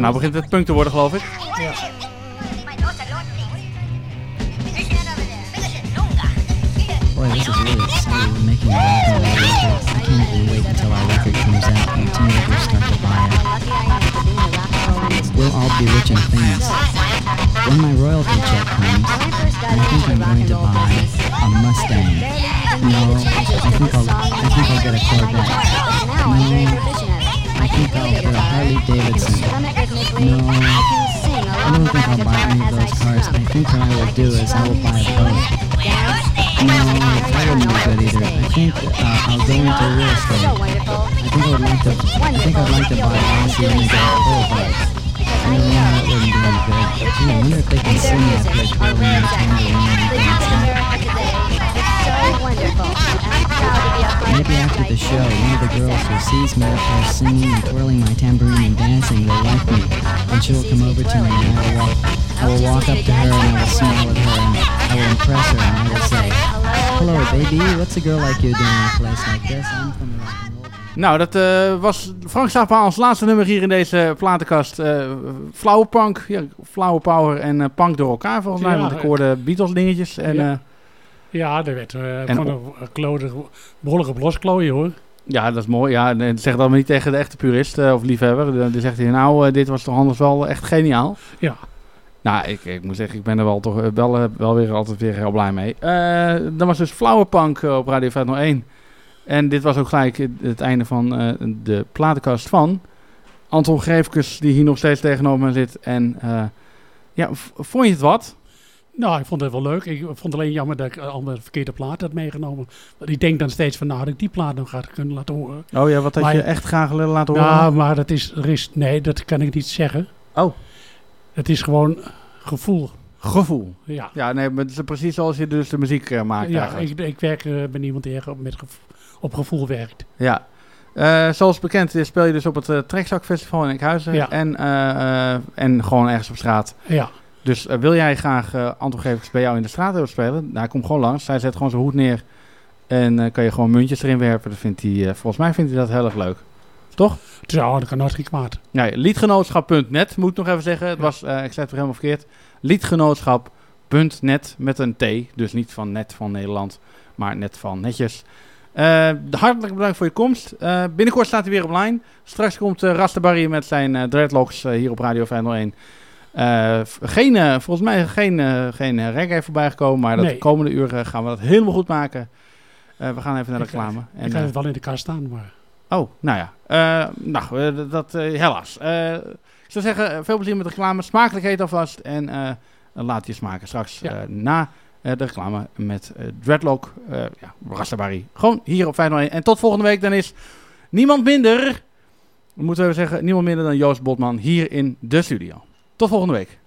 S2: En nou begint het punk te worden, geloof ik.
S27: Boy, this is really making a. I can't even wait until our record comes out and. We'll all be rich and famous. When my royalty check comes, I think I'm going to buy a Mustang. No, I think I'll, get a think I'll get a Harley Davidson. No, I don't think I'll buy any of those cars. I think what I will do is I will buy a boat. No, that wouldn't be good either. I think uh, I'll go into real estate. I think I would like to. I think I'd like to buy a house and in the Boulevard. No, that wouldn't be any good. Gee, I wonder if they can sing that good girl in the tambourine and Maybe after the show, one of the girls who sees me up there singing and twirling my tambourine and dancing will like me, and she will come over to me and I will walk. I will walk up to her and I will smile at her and I will impress her and I will say, "Hello, baby. What's a girl like you doing in a place like this? I'm from the rock and roll."
S2: Nou, dat eh, was Frank Zappa als laatste nummer hier in deze platenkast. Eh flauwe punk, ja, flauwe power en eh, punk door elkaar volgens mij.
S9: Ja,
S2: want ik hoorde Beatles dingetjes. En,
S9: ja. Ja, er werd
S2: En
S9: gewoon een klode, behoorlijk op losklooien hoor.
S2: ja, dat is mooi. Ja, en zeg dat maar niet tegen de echte purist eh, of liefhebber. Dan dan zegt hij, nou, eh, dit was toch anders wel echt geniaal.
S9: Ja.
S2: Nou, ik, ik moet zeggen, ik ben er wel, toch, wel, wel weer altijd weer heel blij mee. Eh dat was dus Flauwe Punk eh, op Radio 501. En dit was ook gelijk het, het einde van de platenkast van Anton Greefkes, die hier nog steeds tegenover me zit. En ja, vond je het wat?
S9: Nou, ik vond het wel leuk. Ik vond het alleen jammer dat ik al de verkeerde plaat had meegenomen. Want ik denk dan steeds van, nou, dat ik die plaat nog ga kunnen laten horen.
S2: Oh ja, wat had
S9: Maar-
S2: je echt graag willen laten horen?
S9: Nou, maar dat is, er is, nee, dat kan ik niet zeggen.
S2: Oh.
S9: Het is gewoon gevoel.
S2: Gevoel.
S9: Ja.
S2: Ja, nee, maar het is precies zoals je dus de muziek eh, maakt
S9: Ja, ik, ik werk eh, bij iemand die erg op, met gevo- op gevoel werkt.
S2: Ja. Eh, zoals bekend eh, speel je dus op het uh, Trekzak Festival in Enkhuizen.
S9: Ja.
S2: En, eh, eh, en gewoon ergens op straat.
S9: Ja.
S2: Dus eh, wil jij graag Greefkes bij jou in de straat hebben spelen? Nou, kom gewoon langs. Hij zet gewoon zijn hoed neer. En eh, kan je gewoon muntjes erin werpen. Dat vindt hij, volgens mij vindt hij dat heel erg leuk. Toch?
S9: Ja, dat kan nooit geen kwaad.
S2: Ja, liedgenootschap.net moet ik nog even zeggen. Het was, ik zei het weer helemaal verkeerd. Liedgenootschap.net met een T. Dus niet van net van Nederland, maar net van netjes. Hartelijk bedankt voor je komst. Binnenkort staat hij weer online. Straks komt uh, Rastabarry met zijn dreadlocks hier op Radio 501. F- geen, eh, volgens mij geen, eh, geen reggae voorbij gekomen, maar dat
S9: Nee.
S2: de komende uren gaan we dat helemaal goed maken. We gaan even naar de
S9: Ik,
S2: reclame.
S9: Ik
S2: En,
S9: ga
S2: eh,
S9: het wel in de kast staan, maar...
S2: Oh, nou ja. Nou, dat helaas. Ik zou zeggen, veel plezier met de reclame. Smakelijk heet alvast. En laat je smaken straks na de reclame met Dreadlock. eh ja, Rastabarry. Gewoon hier op 501. En tot volgende week. Dan is niemand minder, we moeten even zeggen, niemand minder dan Joost Botman hier in de studio. Tot volgende week.